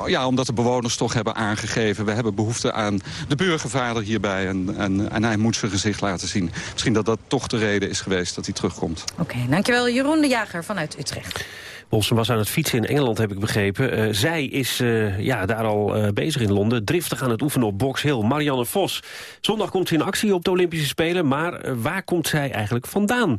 ja, omdat de bewoners toch hebben aangegeven... we hebben behoefte aan de burgervader hierbij en, en, en hij moet zijn gezicht laten zien. Misschien dat dat toch de reden is geweest dat hij terugkomt. Oké, dankjewel Jeroen de Jager vanuit Utrecht. Olsen was aan het fietsen in Engeland, heb ik begrepen. Uh, zij is uh, ja, daar al uh, bezig in Londen. Driftig aan het oefenen op Box Hill. Marianne Vos. Zondag komt ze in actie op de Olympische Spelen. Maar waar komt zij eigenlijk vandaan?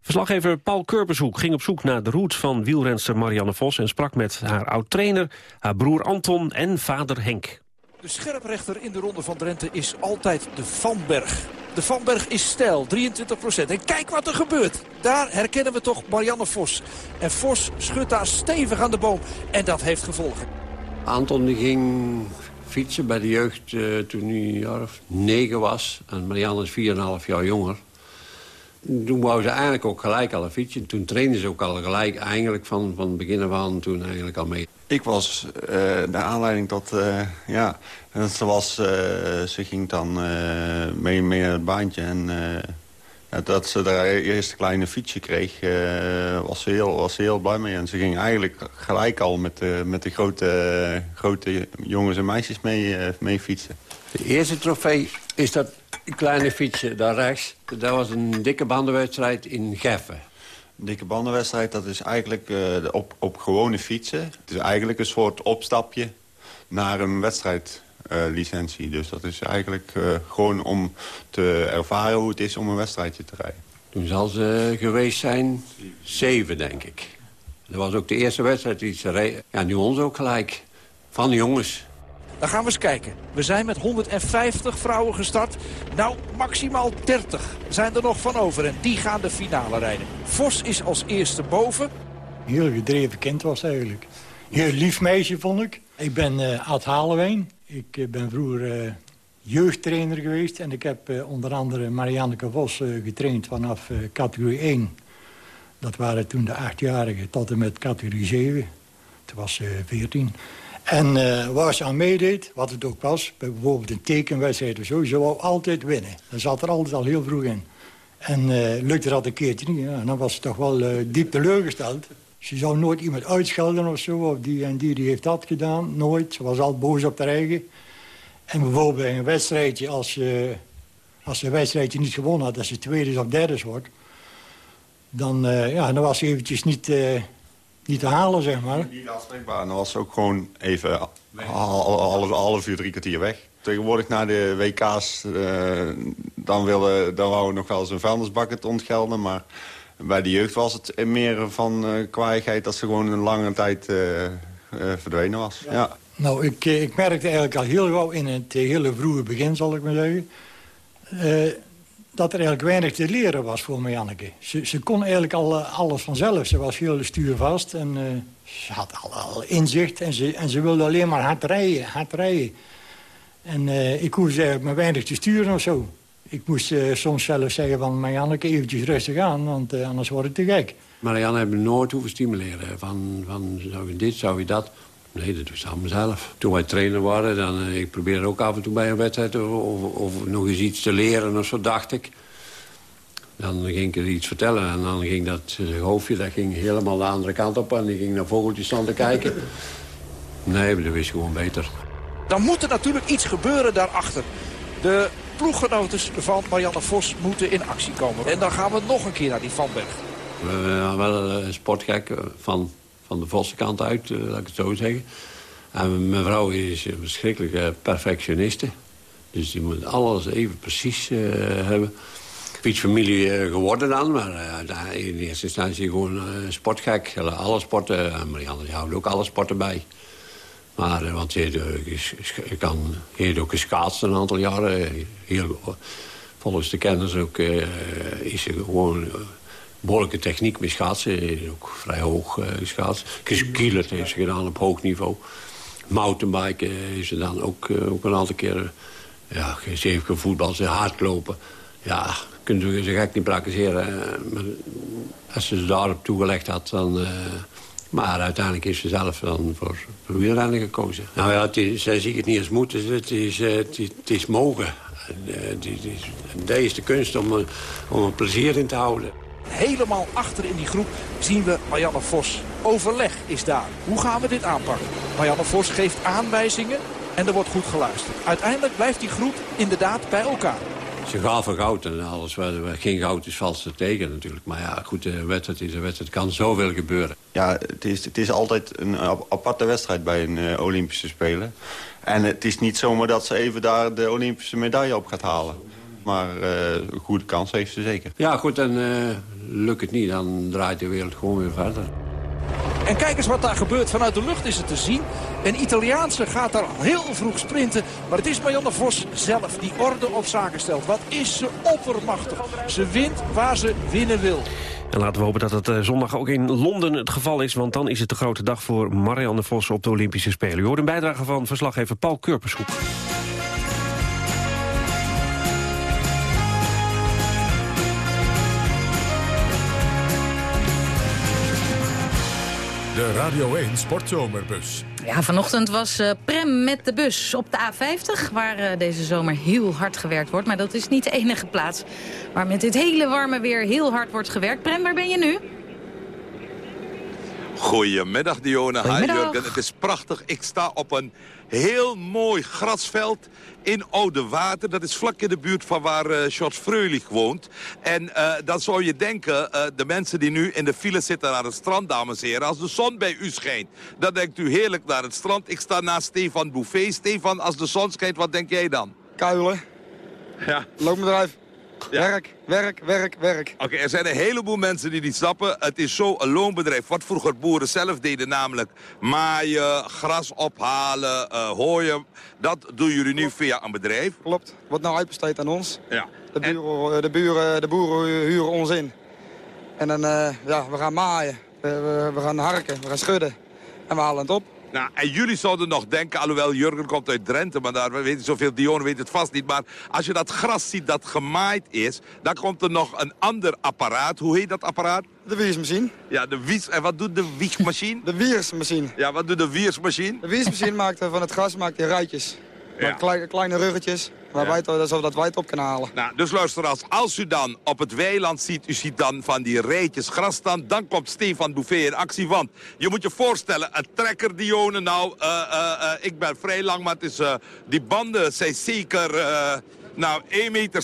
Verslaggever Paul Kurbershoek ging op zoek naar de roots van wielrenster Marianne Vos... en sprak met haar oud-trainer, haar broer Anton en vader Henk. De scherprechter in de Ronde van Drenthe is altijd de Vanberg. De Vanberg is stijl, 23% En kijk wat er gebeurt. Daar herkennen we toch Marianne Vos. En Vos schudt daar stevig aan de boom. En dat heeft gevolgen. Anton die ging fietsen bij de jeugd uh, toen hij een jaar of negen was. En Marianne is 4,5 jaar jonger. Toen wou ze eigenlijk ook gelijk al een fietsen. Toen trainde ze ook al gelijk eigenlijk van, van begin af aan toen eigenlijk al mee. Ik was uh, de aanleiding tot, uh, ja, ze, was, ze ging dan mee, mee naar het baantje. En dat ze daar eerst een kleine fietsje kreeg, was, ze heel, was ze heel blij mee. En ze ging eigenlijk gelijk al met, met de grote, grote jongens en meisjes mee, mee fietsen. De eerste trofee is dat kleine fietsje daar rechts. Dat was een dikke bandenwedstrijd in Geffen. dikke bandenwedstrijd, dat is eigenlijk uh, op, op gewone fietsen. Het is eigenlijk een soort opstapje naar een wedstrijdlicentie. Uh, dus dat is eigenlijk uh, gewoon om te ervaren hoe het is om een wedstrijdje te rijden. Toen zal ze geweest zijn zeven, denk ik. Dat was ook de eerste wedstrijd die ze reed. Ja, nu ons ook gelijk. Van de jongens. Dan gaan we eens kijken. We zijn met 150 vrouwen gestart. Nou, maximaal 30 zijn er nog van over. En die gaan de finale rijden. Vos is als eerste boven. Heel gedreven kind was eigenlijk. Heel lief meisje vond ik. Ik ben uh, Ad Halewijn. Ik uh, ben vroeger uh, jeugdtrainer geweest. En ik heb onder andere Marianneke Vos getraind vanaf categorie 1. Dat waren toen de achtjarigen tot en met categorie 7. Toen was ze 14. En waar ze aan meedeed, wat het ook was... bijvoorbeeld een tekenwedstrijd of zo... ze wou altijd winnen. Dat zat er altijd al heel vroeg in. En uh, lukte dat een keertje niet. Dan was ze toch wel uh, diep teleurgesteld. Ze zou nooit iemand uitschelden of zo. Of die en die, die heeft dat gedaan. Nooit. Ze was altijd boos op haar eigen. En bijvoorbeeld bij een wedstrijdje... als, uh, als ze een wedstrijdje niet gewonnen had... dat ze tweede of derde wordt... dan, ja, dan was ze eventjes niet niet te halen, zeg maar. Niet afspreekbaar. En dan was ze ook gewoon even half, half uur, drie kwartier weg. Tegenwoordig na de WK's, uh, dan, willen, dan wouden nog wel eens een vuilnisbak het ontgelden. Maar bij de jeugd was het meer van uh, kwaaiigheid dat ze gewoon een lange tijd uh, verdwenen was. Ja. ja. Nou, ik, ik merkte eigenlijk al heel gauw in het hele vroege begin, zal ik maar zeggen dat er eigenlijk weinig te leren was voor Marianneke. Ze, ze kon eigenlijk al alles vanzelf. Ze was heel stuurvast en uh, ze had al, al, inzicht. En ze, en ze wilde alleen maar hard rijden, hard rijden. En uh, ik hoefde eigenlijk maar weinig te sturen of zo. Ik moest soms zelf zeggen van Marianneke eventjes rustig aan, want anders wordt het te gek. Marianne heeft me nooit hoeven stimuleren. Van, van zou je dit, zou je dat. Nee, dat was allemaal zelf. Toen wij trainer waren, dan, uh, ik probeerde ook af en toe bij een wedstrijd... Of, of, nog eens iets te leren of zo, dacht ik. Dan ging ik er iets vertellen en dan ging dat hoofdje dat ging helemaal de andere kant op... en die ging naar vogeltjes staan te kijken. Nee, dat wist gewoon beter. Dan moet er natuurlijk iets gebeuren daarachter. De ploeggenoten van Marianne Vos moeten in actie komen. En dan gaan we nog een keer naar die Vanberg. We hebben wel een sportgek van van de Vosse kant uit, uh, laat ik het zo zeggen. En mijn vrouw is een verschrikkelijke perfectioniste. Dus die moet alles even precies uh, hebben. Fietsfamilie uh, geworden dan, maar in eerste instantie gewoon sportgek. Alle sporten, en Marianne houdt ook alle sporten bij. Maar, want ze heeft, kan, heeft ook geschaatst een aantal jaren. Heel, volgens de kennis ook, is ze gewoon behoorlijke techniek met schaatsen. Ook vrij hoog geschaatst. Kielert heeft ze gedaan op hoog niveau. Mountainbiken heeft ze dan ook, ook een aantal keren... Ja, ze heeft gevoetbald, ze hardlopen. Ja, kunnen ze gek niet praktiseren. Maar als ze ze daarop toegelegd had, dan... Maar uiteindelijk is ze zelf dan voor, wielrennen gekozen. Nou ja, zij ziet het niet als moeten, het is, het is, het is mogen. En, dat is de kunst om, om er plezier in te houden. Helemaal achter in die groep zien we Marianne Vos. Overleg is daar. Hoe gaan we dit aanpakken? Marianne Vos geeft aanwijzingen en er wordt goed geluisterd. Uiteindelijk blijft die groep inderdaad bij elkaar. Ze gaven goud en alles wat geen goud is vals te tegen natuurlijk. Maar ja, goed, de wedstrijd is een wedstrijd. kan zoveel gebeuren. Ja, het is, het is altijd een aparte wedstrijd bij een uh, Olympische Spelen. En het is niet zomaar dat ze even daar de Olympische medaille op gaat halen. Maar uh, een goede kans heeft ze zeker. Ja, goed, en uh, lukt het niet, dan draait de wereld gewoon weer verder. En kijk eens wat daar gebeurt. Vanuit de lucht is het te zien. Een Italiaanse gaat daar heel vroeg sprinten. Maar het is Marianne Vos zelf die orde op zaken stelt. Wat is ze oppermachtig. Ze wint waar ze winnen wil. En laten we hopen dat het eh, zondag ook in Londen het geval is... want dan is het de grote dag voor Marianne Vos op de Olympische Spelen. U hoort een bijdrage van verslaggever Paul Kurpershoek. De Radio 1 Sportzomerbus. Ja, vanochtend was eh, Prem met de bus op de A50... waar eh, deze zomer heel hard gewerkt wordt. Maar dat is niet de enige plaats waar met dit hele warme weer heel hard wordt gewerkt. Prem, waar ben je nu? Goedemiddag Dione. Hi Goedemiddag. Jurgen. Het is prachtig. Ik sta op een heel mooi grasveld in Oude Water. Dat is vlak in de buurt van waar eh George Freulich woont. En eh, dan zou je denken, eh, de mensen die nu in de file zitten naar het strand, dames en heren. Als de zon bij u schijnt, dan denkt u heerlijk naar het strand. Ik sta naast Stefan Bouvet. Stefan, als de zon schijnt, wat denk jij dan? Kuilen. Ja. Werk, werk, werk, werk. Oké, er zijn een heleboel mensen die niet snappen. Het is zo een loonbedrijf. Wat vroeger boeren zelf deden, namelijk maaien, gras ophalen, eh hooien. Dat doen jullie nu via een bedrijf. Klopt. Wordt nou uitbesteed aan ons. Ja. De, buren, de, buren, de boeren huren ons in. En dan, eh, ja, we gaan maaien. We, we, we gaan harken, we gaan schudden. En we halen het op. Nou, en jullie zouden nog denken, alhoewel Jurgen komt uit Drenthe, maar daar weet zoveel, Dion weet het vast niet. Maar als je dat gras ziet dat gemaaid is, dan komt er nog een ander apparaat. Hoe heet dat apparaat? De wiersmachine. Ja, de wies. En wat doet de wiegmachine? De wiersmachine. Ja, wat doet de wiersmachine? De wiersmachine maakt eh, van het gras maakt die ruitjes. Met kleine, kleine ruggetjes, waar Ja. wij het, zodat dat wij het op kunnen halen. Nou, dus luisteraars, als u dan op het weiland ziet, u ziet dan van die reetjes gras staan, dan komt Stefan Bouvet in actie. Want je moet je voorstellen, een trekker Dione, nou, eh, eh, eh, ik ben vrij lang, maar het is, die banden zijn zeker... nou, 1,70 meter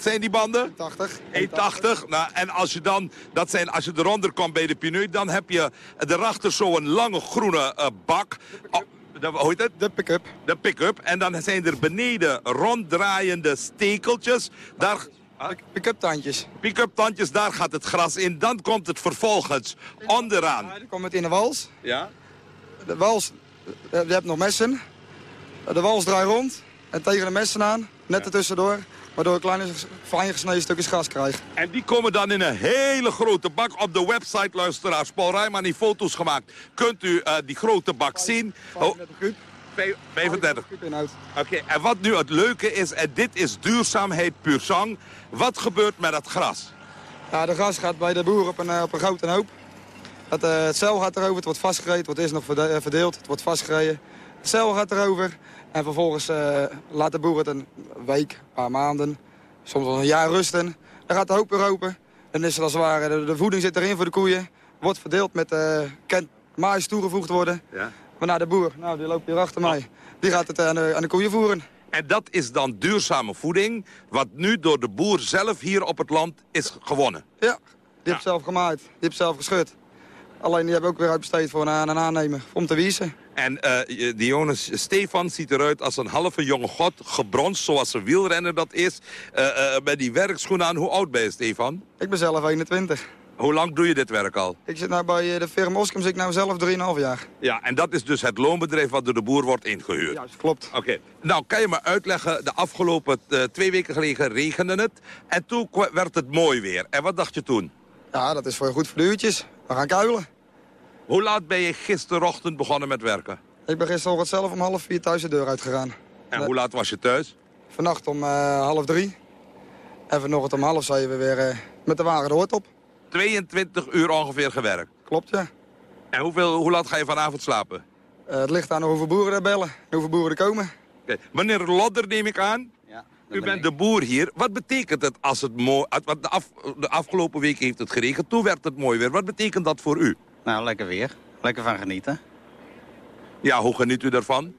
zijn die banden. 80. 1,80. Nou, en als je dan, dat zijn, als je eronder komt bij de pineut, dan heb je erachter zo'n lange groene bak. De, hoe heet het? De pick-up. De pick-up. En dan zijn er beneden ronddraaiende stekeltjes. Daar... Pick-up tandjes. Pick-up tandjes, daar gaat het gras in. Dan komt het vervolgens onderaan. Dan komt het in de wals. Ja? De wals, eh, je hebt nog messen. De wals draait rond en tegen de messen aan, net ertussendoor. Waardoor je kleine, fijn gesneden stukjes gras krijgt. En die komen dan in een hele grote bak. Op de website, luisteraars, Paul Rijman heeft foto's gemaakt. Kunt u eh, die grote bak zien. Oh, vijf- 35. Oké, en wat nu het leuke is, en dit is duurzaamheid puur zang. Wat gebeurt met het gras? Ja, de gras gaat bij de boer op een, eh, op een grote hoop. Het, eh, het zeil gaat erover, het wordt vastgereden, het wordt eerst nog verde- verdeeld, het wordt vastgereden. Het zeil gaat erover en vervolgens eh, laat de boer het een week, een paar maanden, soms wel een jaar rusten. Dan gaat de hoop weer open. Dan is het als het ware, de, de voeding zit erin voor de koeien. Wordt verdeeld met, eh kan maïs toegevoegd worden. Ja. Maar naar de boer, nou die loopt hier achter mij. Die gaat het aan de, aan de koeien voeren. En dat is dan duurzame voeding, wat nu door de boer zelf hier op het land is gewonnen. Ja, die heeft zelf gemaaid, die heeft zelf geschud. Alleen die hebben ook weer uitbesteed voor een, een aannemer, om te wiezen. En eh Dionys Stefan ziet eruit als een halve jonge god, gebronst zoals een wielrenner dat is. eh, met die werkschoenen aan. Hoe oud ben je, Stefan? Ik ben zelf 21. Hoe lang doe je dit werk al? Ik zit nou bij de firma Oscom, zit ik nou zelf 3,5 jaar. Ja, en dat is dus het loonbedrijf wat door de boer wordt ingehuurd. Juist, klopt. Oké. Nou, kan je me uitleggen, de afgelopen twee weken geleden regende het. En toen werd het mooi weer. En wat dacht je toen? Ja, dat is voor goed voor de uurtjes. We gaan kuilen. Hoe laat ben je gisterochtend begonnen met werken? Ik ben gisterochtend zelf om half vier thuis de deur uitgegaan. En hoe laat was je thuis? Vannacht om eh, half drie. En vanochtend om half zeven weer eh, met de wagen de hoort op. 22 uur ongeveer gewerkt. Klopt, ja. En hoeveel, hoe laat ga je vanavond slapen? Eh, het ligt aan hoeveel boeren er bellen, en hoeveel boeren er komen. Oké. Meneer Lodder neem ik aan. U bent de boer hier. Wat betekent het als het mooi... want De, af, de afgelopen week heeft het geregend, toen werd het mooi weer. Wat betekent dat voor u? Nou, lekker weer. Lekker van genieten. Ja, hoe geniet u daarvan?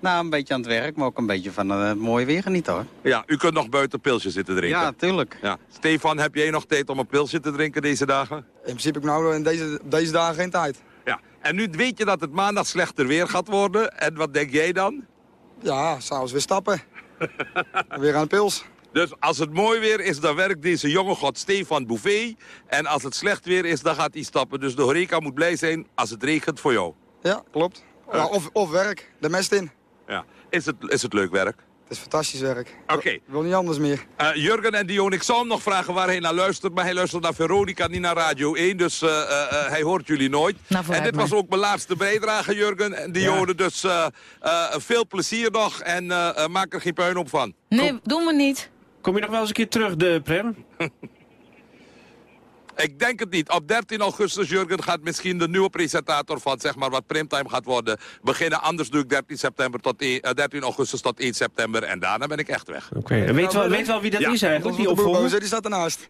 Nou, een beetje aan het werk, maar ook een beetje van eh, het mooie weer genieten hoor. Ja, u kunt nog buiten pilsje zitten drinken. Ja, tuurlijk. Ja. Stefan, heb jij nog tijd om een pilsje te drinken deze dagen? In principe heb ik nou in deze, deze dagen geen tijd. Ja. En nu weet je dat het maandag slechter weer gaat worden. En wat denk jij dan? Ja, s'avonds weer stappen. weer aan de pils. Dus als het mooi weer is, dan werkt deze jonge god Stefan Bouvet. En als het slecht weer is, dan gaat hij stappen. Dus de horeca moet blij zijn als het regent voor jou. Ja, klopt. Ja, of, of werk, de mest in. Ja. Is, het, is het leuk werk? Het is fantastisch werk. Oké. Ik wil niet anders meer. Uh, Jurgen en Dion, ik zou hem nog vragen waar hij naar luistert. Maar hij luistert naar Veronica, niet naar Radio 1. Dus uh, uh, hij hoort jullie nooit. Nou, en dit was ook mijn laatste bijdrage, Jurgen en Dione. Ja. Dus veel plezier nog en maak er geen puin op van. Nee, Kom. doen we niet. Kom je nog wel eens een keer terug, de Prem? Ik denk het niet. Op 13 augustus, Jurgen, gaat misschien de nieuwe presentator van zeg maar, wat Primtime gaat worden beginnen. Anders doe ik 13, september tot 1, uh, 13 augustus tot 1 september. En daarna ben ik echt weg. Oké. Okay. En weet, wel, weet wel wie dat ja. is eigenlijk, die opvolger? Die staat ernaast.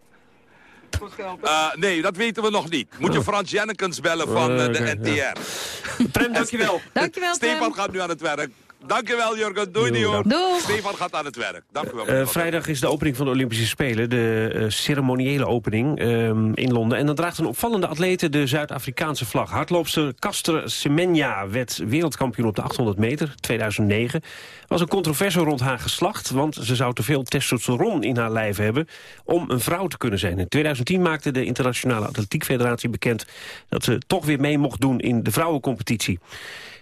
Uh, nee, dat weten we nog niet. Moet je Frans Jennekens bellen van uh, de NTR. Ja. Prem, dankjewel. dankjewel, Stefan gaat nu aan het werk. Dankjewel Jurgen. Doei Dio. Doei. Stefan gaat aan het werk. Dank u wel. Uh, vrijdag is de opening van de Olympische Spelen. De uh, ceremoniële opening um, in Londen. En dan draagt een opvallende atlete de Zuid-Afrikaanse vlag. Hardloopster Castor Semenya werd wereldkampioen op de 800 meter 2009. Er was een controverse rond haar geslacht. Want ze zou te veel testosteron in haar lijf hebben om een vrouw te kunnen zijn. In 2010 maakte de Internationale Atletiek Federatie bekend... dat ze toch weer mee mocht doen in de vrouwencompetitie.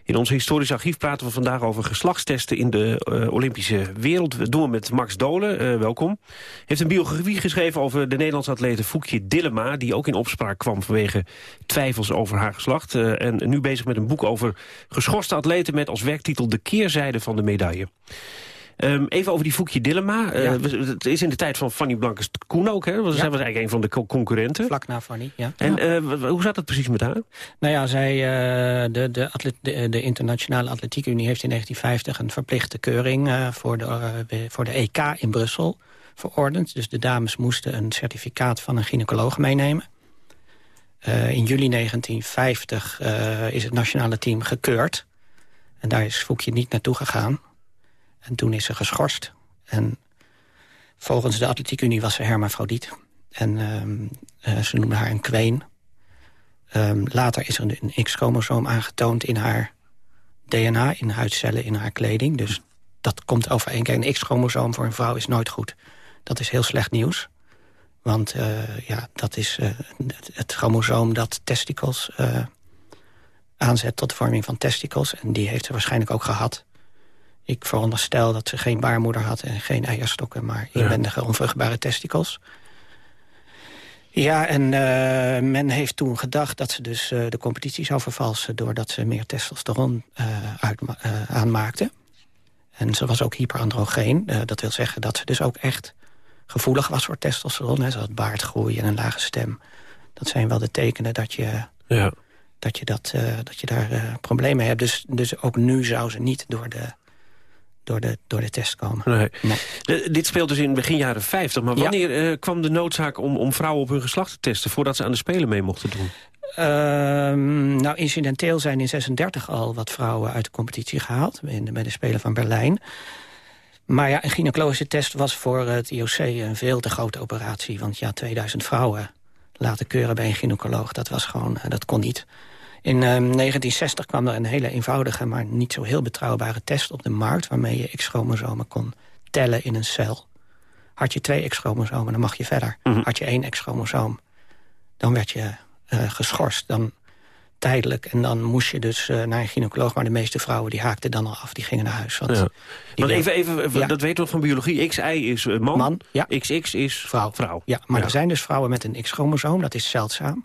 In ons historisch archief praten we vandaag over geslachtstesten in de uh, Olympische wereld. Dat doen we met Max Dolen, uh, welkom. heeft een biografie geschreven over de Nederlandse atlete Foekje Dillema... die ook in opspraak kwam vanwege twijfels over haar geslacht. Uh, en nu bezig met een boek over geschorste atleten... met als werktitel De keerzijde van de medaille. Um, even over die Foekje Dillema. Uh, ja. het is in de tijd van Fanny Blankers Koen ook. Hè? Zij ja. was eigenlijk een van de concurrenten. Vlak na Fanny, ja. En uh, hoe zat het precies met haar? Nou ja, zij, uh, de, de, de, Internationale Atletiek Unie heeft in 1950 een verplichte keuring voor, de, voor de EK in Brussel verordend. Dus de dames moesten een certificaat van een gynaecoloog meenemen. in juli 1950 is het nationale team gekeurd. En daar is Foekje niet naartoe gegaan. En toen is ze geschorst. En volgens de Atletiek Unie was ze hermafrodiet. En um, uh, ze noemden haar een kween. Um, later is er een X-chromosoom aangetoond in haar DNA, in huidcellen, in haar kleding. Dus dat komt overeen. Kijk, een X-chromosoom voor een vrouw is nooit goed. Dat is heel slecht nieuws. Want uh, ja, dat is uh, het, het, chromosoom dat testicles aanzet tot de vorming van testicles. En die heeft ze waarschijnlijk ook gehad. Ik veronderstel dat ze geen baarmoeder had en geen eierstokken... maar inwendige ja. onvruchtbare testikels. Ja, en uh, men heeft toen gedacht dat ze dus uh, de competitie zou vervalsen... doordat ze meer testosteron uh, uit, aanmaakte. En ze was ook hyperandrogeen. dat wil zeggen dat ze dus ook echt gevoelig was voor testosteron. Hè. Ze had baardgroei en een lage stem. Dat zijn wel de tekenen dat je... Ja. Dat je, dat, dat je daar problemen hebt. Dus, dus ook nu zou ze niet door de door de, door de test komen. Nee. Nee. De, dit speelt dus in begin jaren 50. Maar wanneer ja. uh, kwam de noodzaak om, om vrouwen op hun geslacht te testen... voordat ze aan de Spelen mee mochten doen? Uh, nou, incidenteel zijn in 36 al wat vrouwen uit de competitie gehaald... In de, bij de Spelen van Berlijn. Maar ja, een gynaecologische test was voor het IOC een veel te grote operatie. Want ja, 2000 vrouwen laten keuren bij een gynaecoloog, dat, was gewoon, dat kon niet. In 1960 ehm, kwam er een hele eenvoudige, maar niet zo heel betrouwbare test op de markt... waarmee je X-chromosomen kon tellen in een cel. Had je twee X-chromosomen, dan mag je verder. Mm -hmm. Had je één X-chromosoom, dan werd je uh, geschorst. Dan tijdelijk. En dan moest je dus uh, naar een gynaecoloog. Maar de meeste vrouwen die haakten dan al af, die gingen naar huis. Want, ja. want even, even ja. dat weten we van biologie. XY is uh, man, man ja. XX is vrouw. vrouw. Ja, maar er zijn dus vrouwen met een X-chromosoom. Dat is zeldzaam.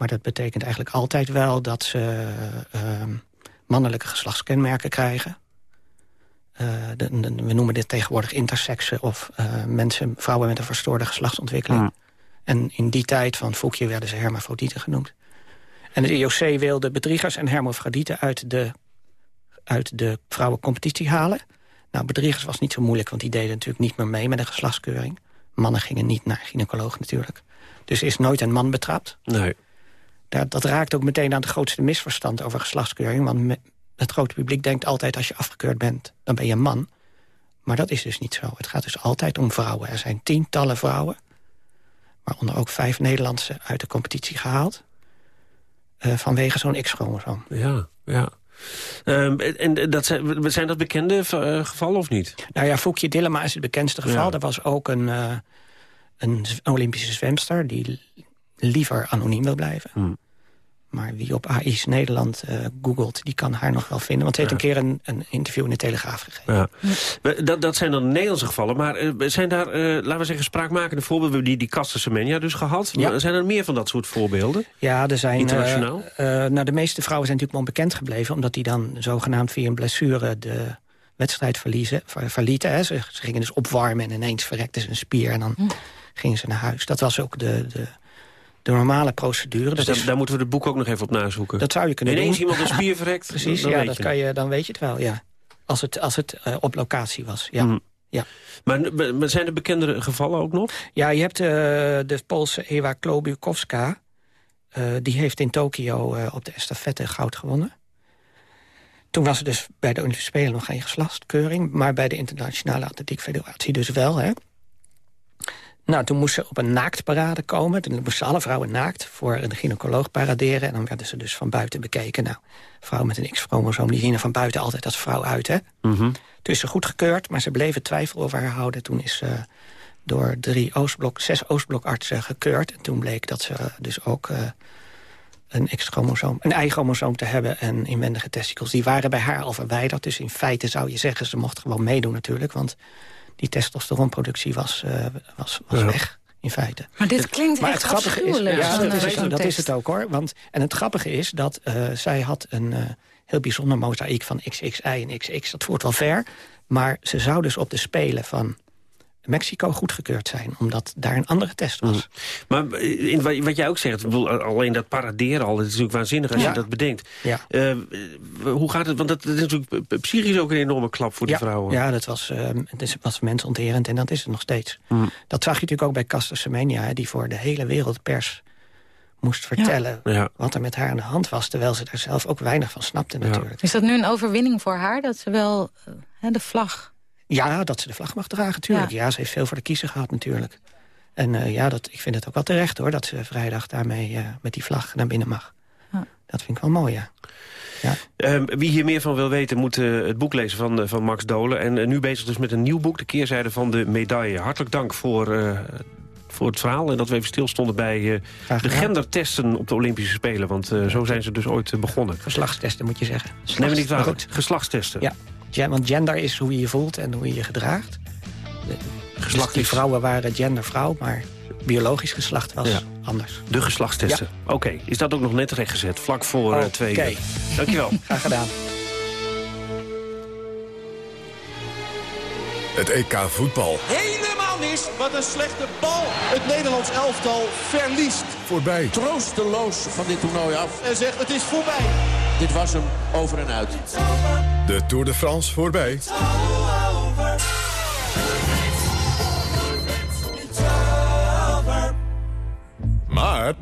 Maar dat betekent eigenlijk altijd wel dat ze uh, mannelijke geslachtskenmerken krijgen. De, de, we noemen dit tegenwoordig intersexen of uh, mensen, vrouwen met een verstoorde geslachtsontwikkeling. En in die tijd van Foukje werden ze hermafrodieten genoemd. En het IOC wilde bedriegers en hermafrodieten uit de, uit de vrouwencompetitie halen. Nou, bedriegers was niet zo moeilijk, want die deden natuurlijk niet meer mee met een geslachtskeuring. Mannen gingen niet naar gynaecoloog natuurlijk. Dus is nooit een man betrapt. Nee. Dat, dat raakt ook meteen aan het grootste misverstand over geslachtskeuring. Want het grote publiek denkt altijd als je afgekeurd bent, dan ben je een man. Maar dat is dus niet zo. Het gaat dus altijd om vrouwen. Er zijn tientallen vrouwen, waaronder ook vijf Nederlandse uit de competitie gehaald. Uh, vanwege zo'n X-chromosoom. Ja, ja. Ehm, en dat zijn, zijn dat bekende eh, gevallen of niet? Nou ja, Foukje Dillema is het bekendste geval. Ja. Er was ook een, eh, een Olympische zwemster... die liever anoniem wil blijven. Hmm. Maar wie op AI's Nederland eh, googelt, die kan haar nog wel vinden. Want ze heeft Ja. een keer een, een interview in de Telegraaf gegeven. Ja. Dat, dat zijn dan Nederlandse gevallen. Maar eh, zijn daar, eh, laten we zeggen, spraakmakende voorbeelden? Die, die Caster Semenya dus gehad. Ja. Zijn er meer van dat soort voorbeelden? Ja, er zijn... Internationaal? nou, de meeste vrouwen zijn natuurlijk onbekend gebleven... omdat die dan zogenaamd via een blessure de wedstrijd verliezen, ver- verlieten. Hè. Ze, ze gingen dus opwarmen en ineens verrekten ze een spier... en dan gingen ze naar huis. Dat was ook de, de, de normale procedure. Dus Dat, daar, is, daar moeten we het boek ook nog even op nazoeken. dat zou je kunnen Ineens doen. iemand een spier verrekt, Precies, dan ja, dat je kan het. je, dan weet je het wel, ja. Als het, als het eh, op locatie was, ja. Mm. ja. Maar, maar zijn er bekendere gevallen ook nog? Ja, je hebt eh, de Poolse Ewa Klobukowska. Eh, die heeft in Tokio op de estafette goud gewonnen. Toen was er dus bij de Olympische Spelen nog geen geslachtskeuring... maar bij de Internationale Atletiek Federatie dus wel, hè. Nou, toen moest ze op een naaktparade komen. Toen moesten alle vrouwen naakt voor een gynaecoloog paraderen. En dan werden ze dus van buiten bekeken. Nou, vrouwen met een X-chromosoom, die zien er van buiten altijd als vrouw uit, hè. Toen is ze goedgekeurd, maar ze bleven twijfel over haar houden. Toen is ze door drie Oostblok, zes Oostblokartsen gekeurd. En toen bleek dat ze dus ook eh, een X-chromosoom, een Y-chromosoom te hebben en inwendige testikels. Die waren bij haar al verwijderd. Dus in feite zou je zeggen, ze mocht gewoon meedoen natuurlijk. Want die testosteronproductie was, eh, was, was Ja. weg, in feite. Maar dit klinkt Maar echt het grappige is, ja, dat, is eh, het, zo'n dat is tekst. het ook hoor. Want, en het grappige is dat eh, zij had een eh, heel bijzonder mozaïek van XXI en XX. Dat voert wel ver. Maar ze zou dus op de Spelen van Mexico goedgekeurd zijn. Omdat daar een andere test was. Maar in wat- jij ook zegt, ik bedoel, alleen dat paraderen al, dat is natuurlijk waanzinnig als Ja. je dat bedenkt. Ja. Eh, hoe gaat het? Want dat, dat is natuurlijk psychisch ook een enorme klap voor ja, die vrouwen. Ja, dat was, eh, het is- was mensonterend en dat is het nog steeds. Hmm. Dat zag je natuurlijk ook bij Caster Semenya... hè, die voor de hele wereldpers moest vertellen Ja. wat er met haar aan de hand was... terwijl ze daar zelf ook weinig van snapte natuurlijk. Is dat nu een overwinning voor haar, dat ze wel eh, hè, de vlag... Ja, dat ze de vlag mag dragen, natuurlijk. Ja. ze heeft veel voor de kiezer gehad, natuurlijk. En eh, ja, dat, ik vind het ook wel terecht, hoor... dat ze vrijdag daarmee eh, met die vlag naar binnen mag. Ja. Dat vind ik wel mooi, ja. Ehm, wie hier meer van wil weten moet eh, het boek lezen van, eh, van Max Dolen. En nu bezig dus met een nieuw boek, De Keerzijde van de Medaille. Hartelijk dank voor, eh, voor het verhaal en dat we even stilstonden bij eh, de gendertesten op de Olympische Spelen. Want eh, zo zijn ze dus ooit begonnen. Geslachtstesten, moet je zeggen. Neem me niet Maar kwalijk. goed. Geslachtstesten. Ja, Gen- want gender is hoe je je voelt en hoe je je gedraagt. De, Geslacht dus die vrouwen waren gendervrouw, maar biologisch geslacht was Ja. anders. De geslachtstesten. Oké, is dat ook nog net rechtgezet? Vlak voor Oké. twee uur. Dankjewel. Graag gedaan. Het EK voetbal. Helemaal mis. Wat een slechte bal. Het Nederlands elftal verliest. Voorbij. Troosteloos van dit toernooi af. En zegt het is voorbij. Dit was hem over en uit. De Tour de France voorbij. Maar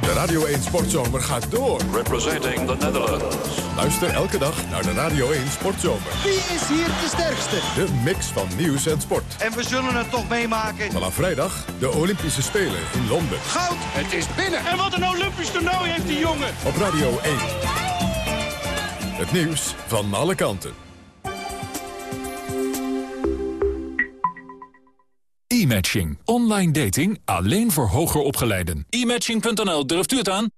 de Radio 1 Sportzomer gaat door. Representing the Netherlands. Luister elke dag naar de Radio 1 Sportzomer. Wie is hier de sterkste? De mix van nieuws en sport. En we zullen het toch meemaken. Vanaf vrijdag de Olympische Spelen in Londen. Goud. Het is binnen. En wat een Olympisch toernooi heeft die jongen. Op Radio 1. Het nieuws van alle kanten. E-matching. Online dating alleen voor hoger opgeleiden. E-matching.nl, durft u het aan?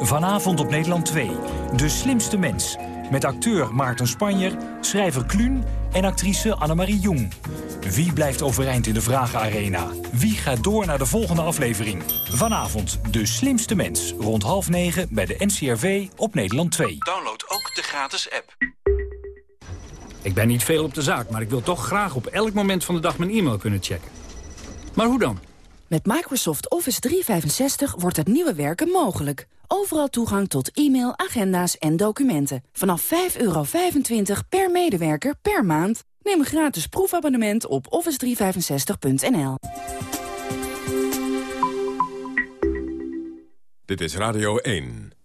Vanavond op Nederland 2. De slimste mens. Met acteur Maarten Spanjer, schrijver Kluun en actrice Annemarie Jong. Wie blijft overeind in de Vragenarena? Wie gaat door naar de volgende aflevering? Vanavond De slimste mens. Rond half negen bij de NCRV op Nederland 2. Download ook de gratis app. Ik ben niet veel op de zaak, maar ik wil toch graag op elk moment van de dag mijn e-mail kunnen checken. Maar hoe dan? Met Microsoft Office 365 wordt het nieuwe werken mogelijk. Overal toegang tot e-mail, agenda's en documenten. Vanaf 5,25 per medewerker per maand. Neem een gratis proefabonnement op office365.nl. Dit is Radio 1.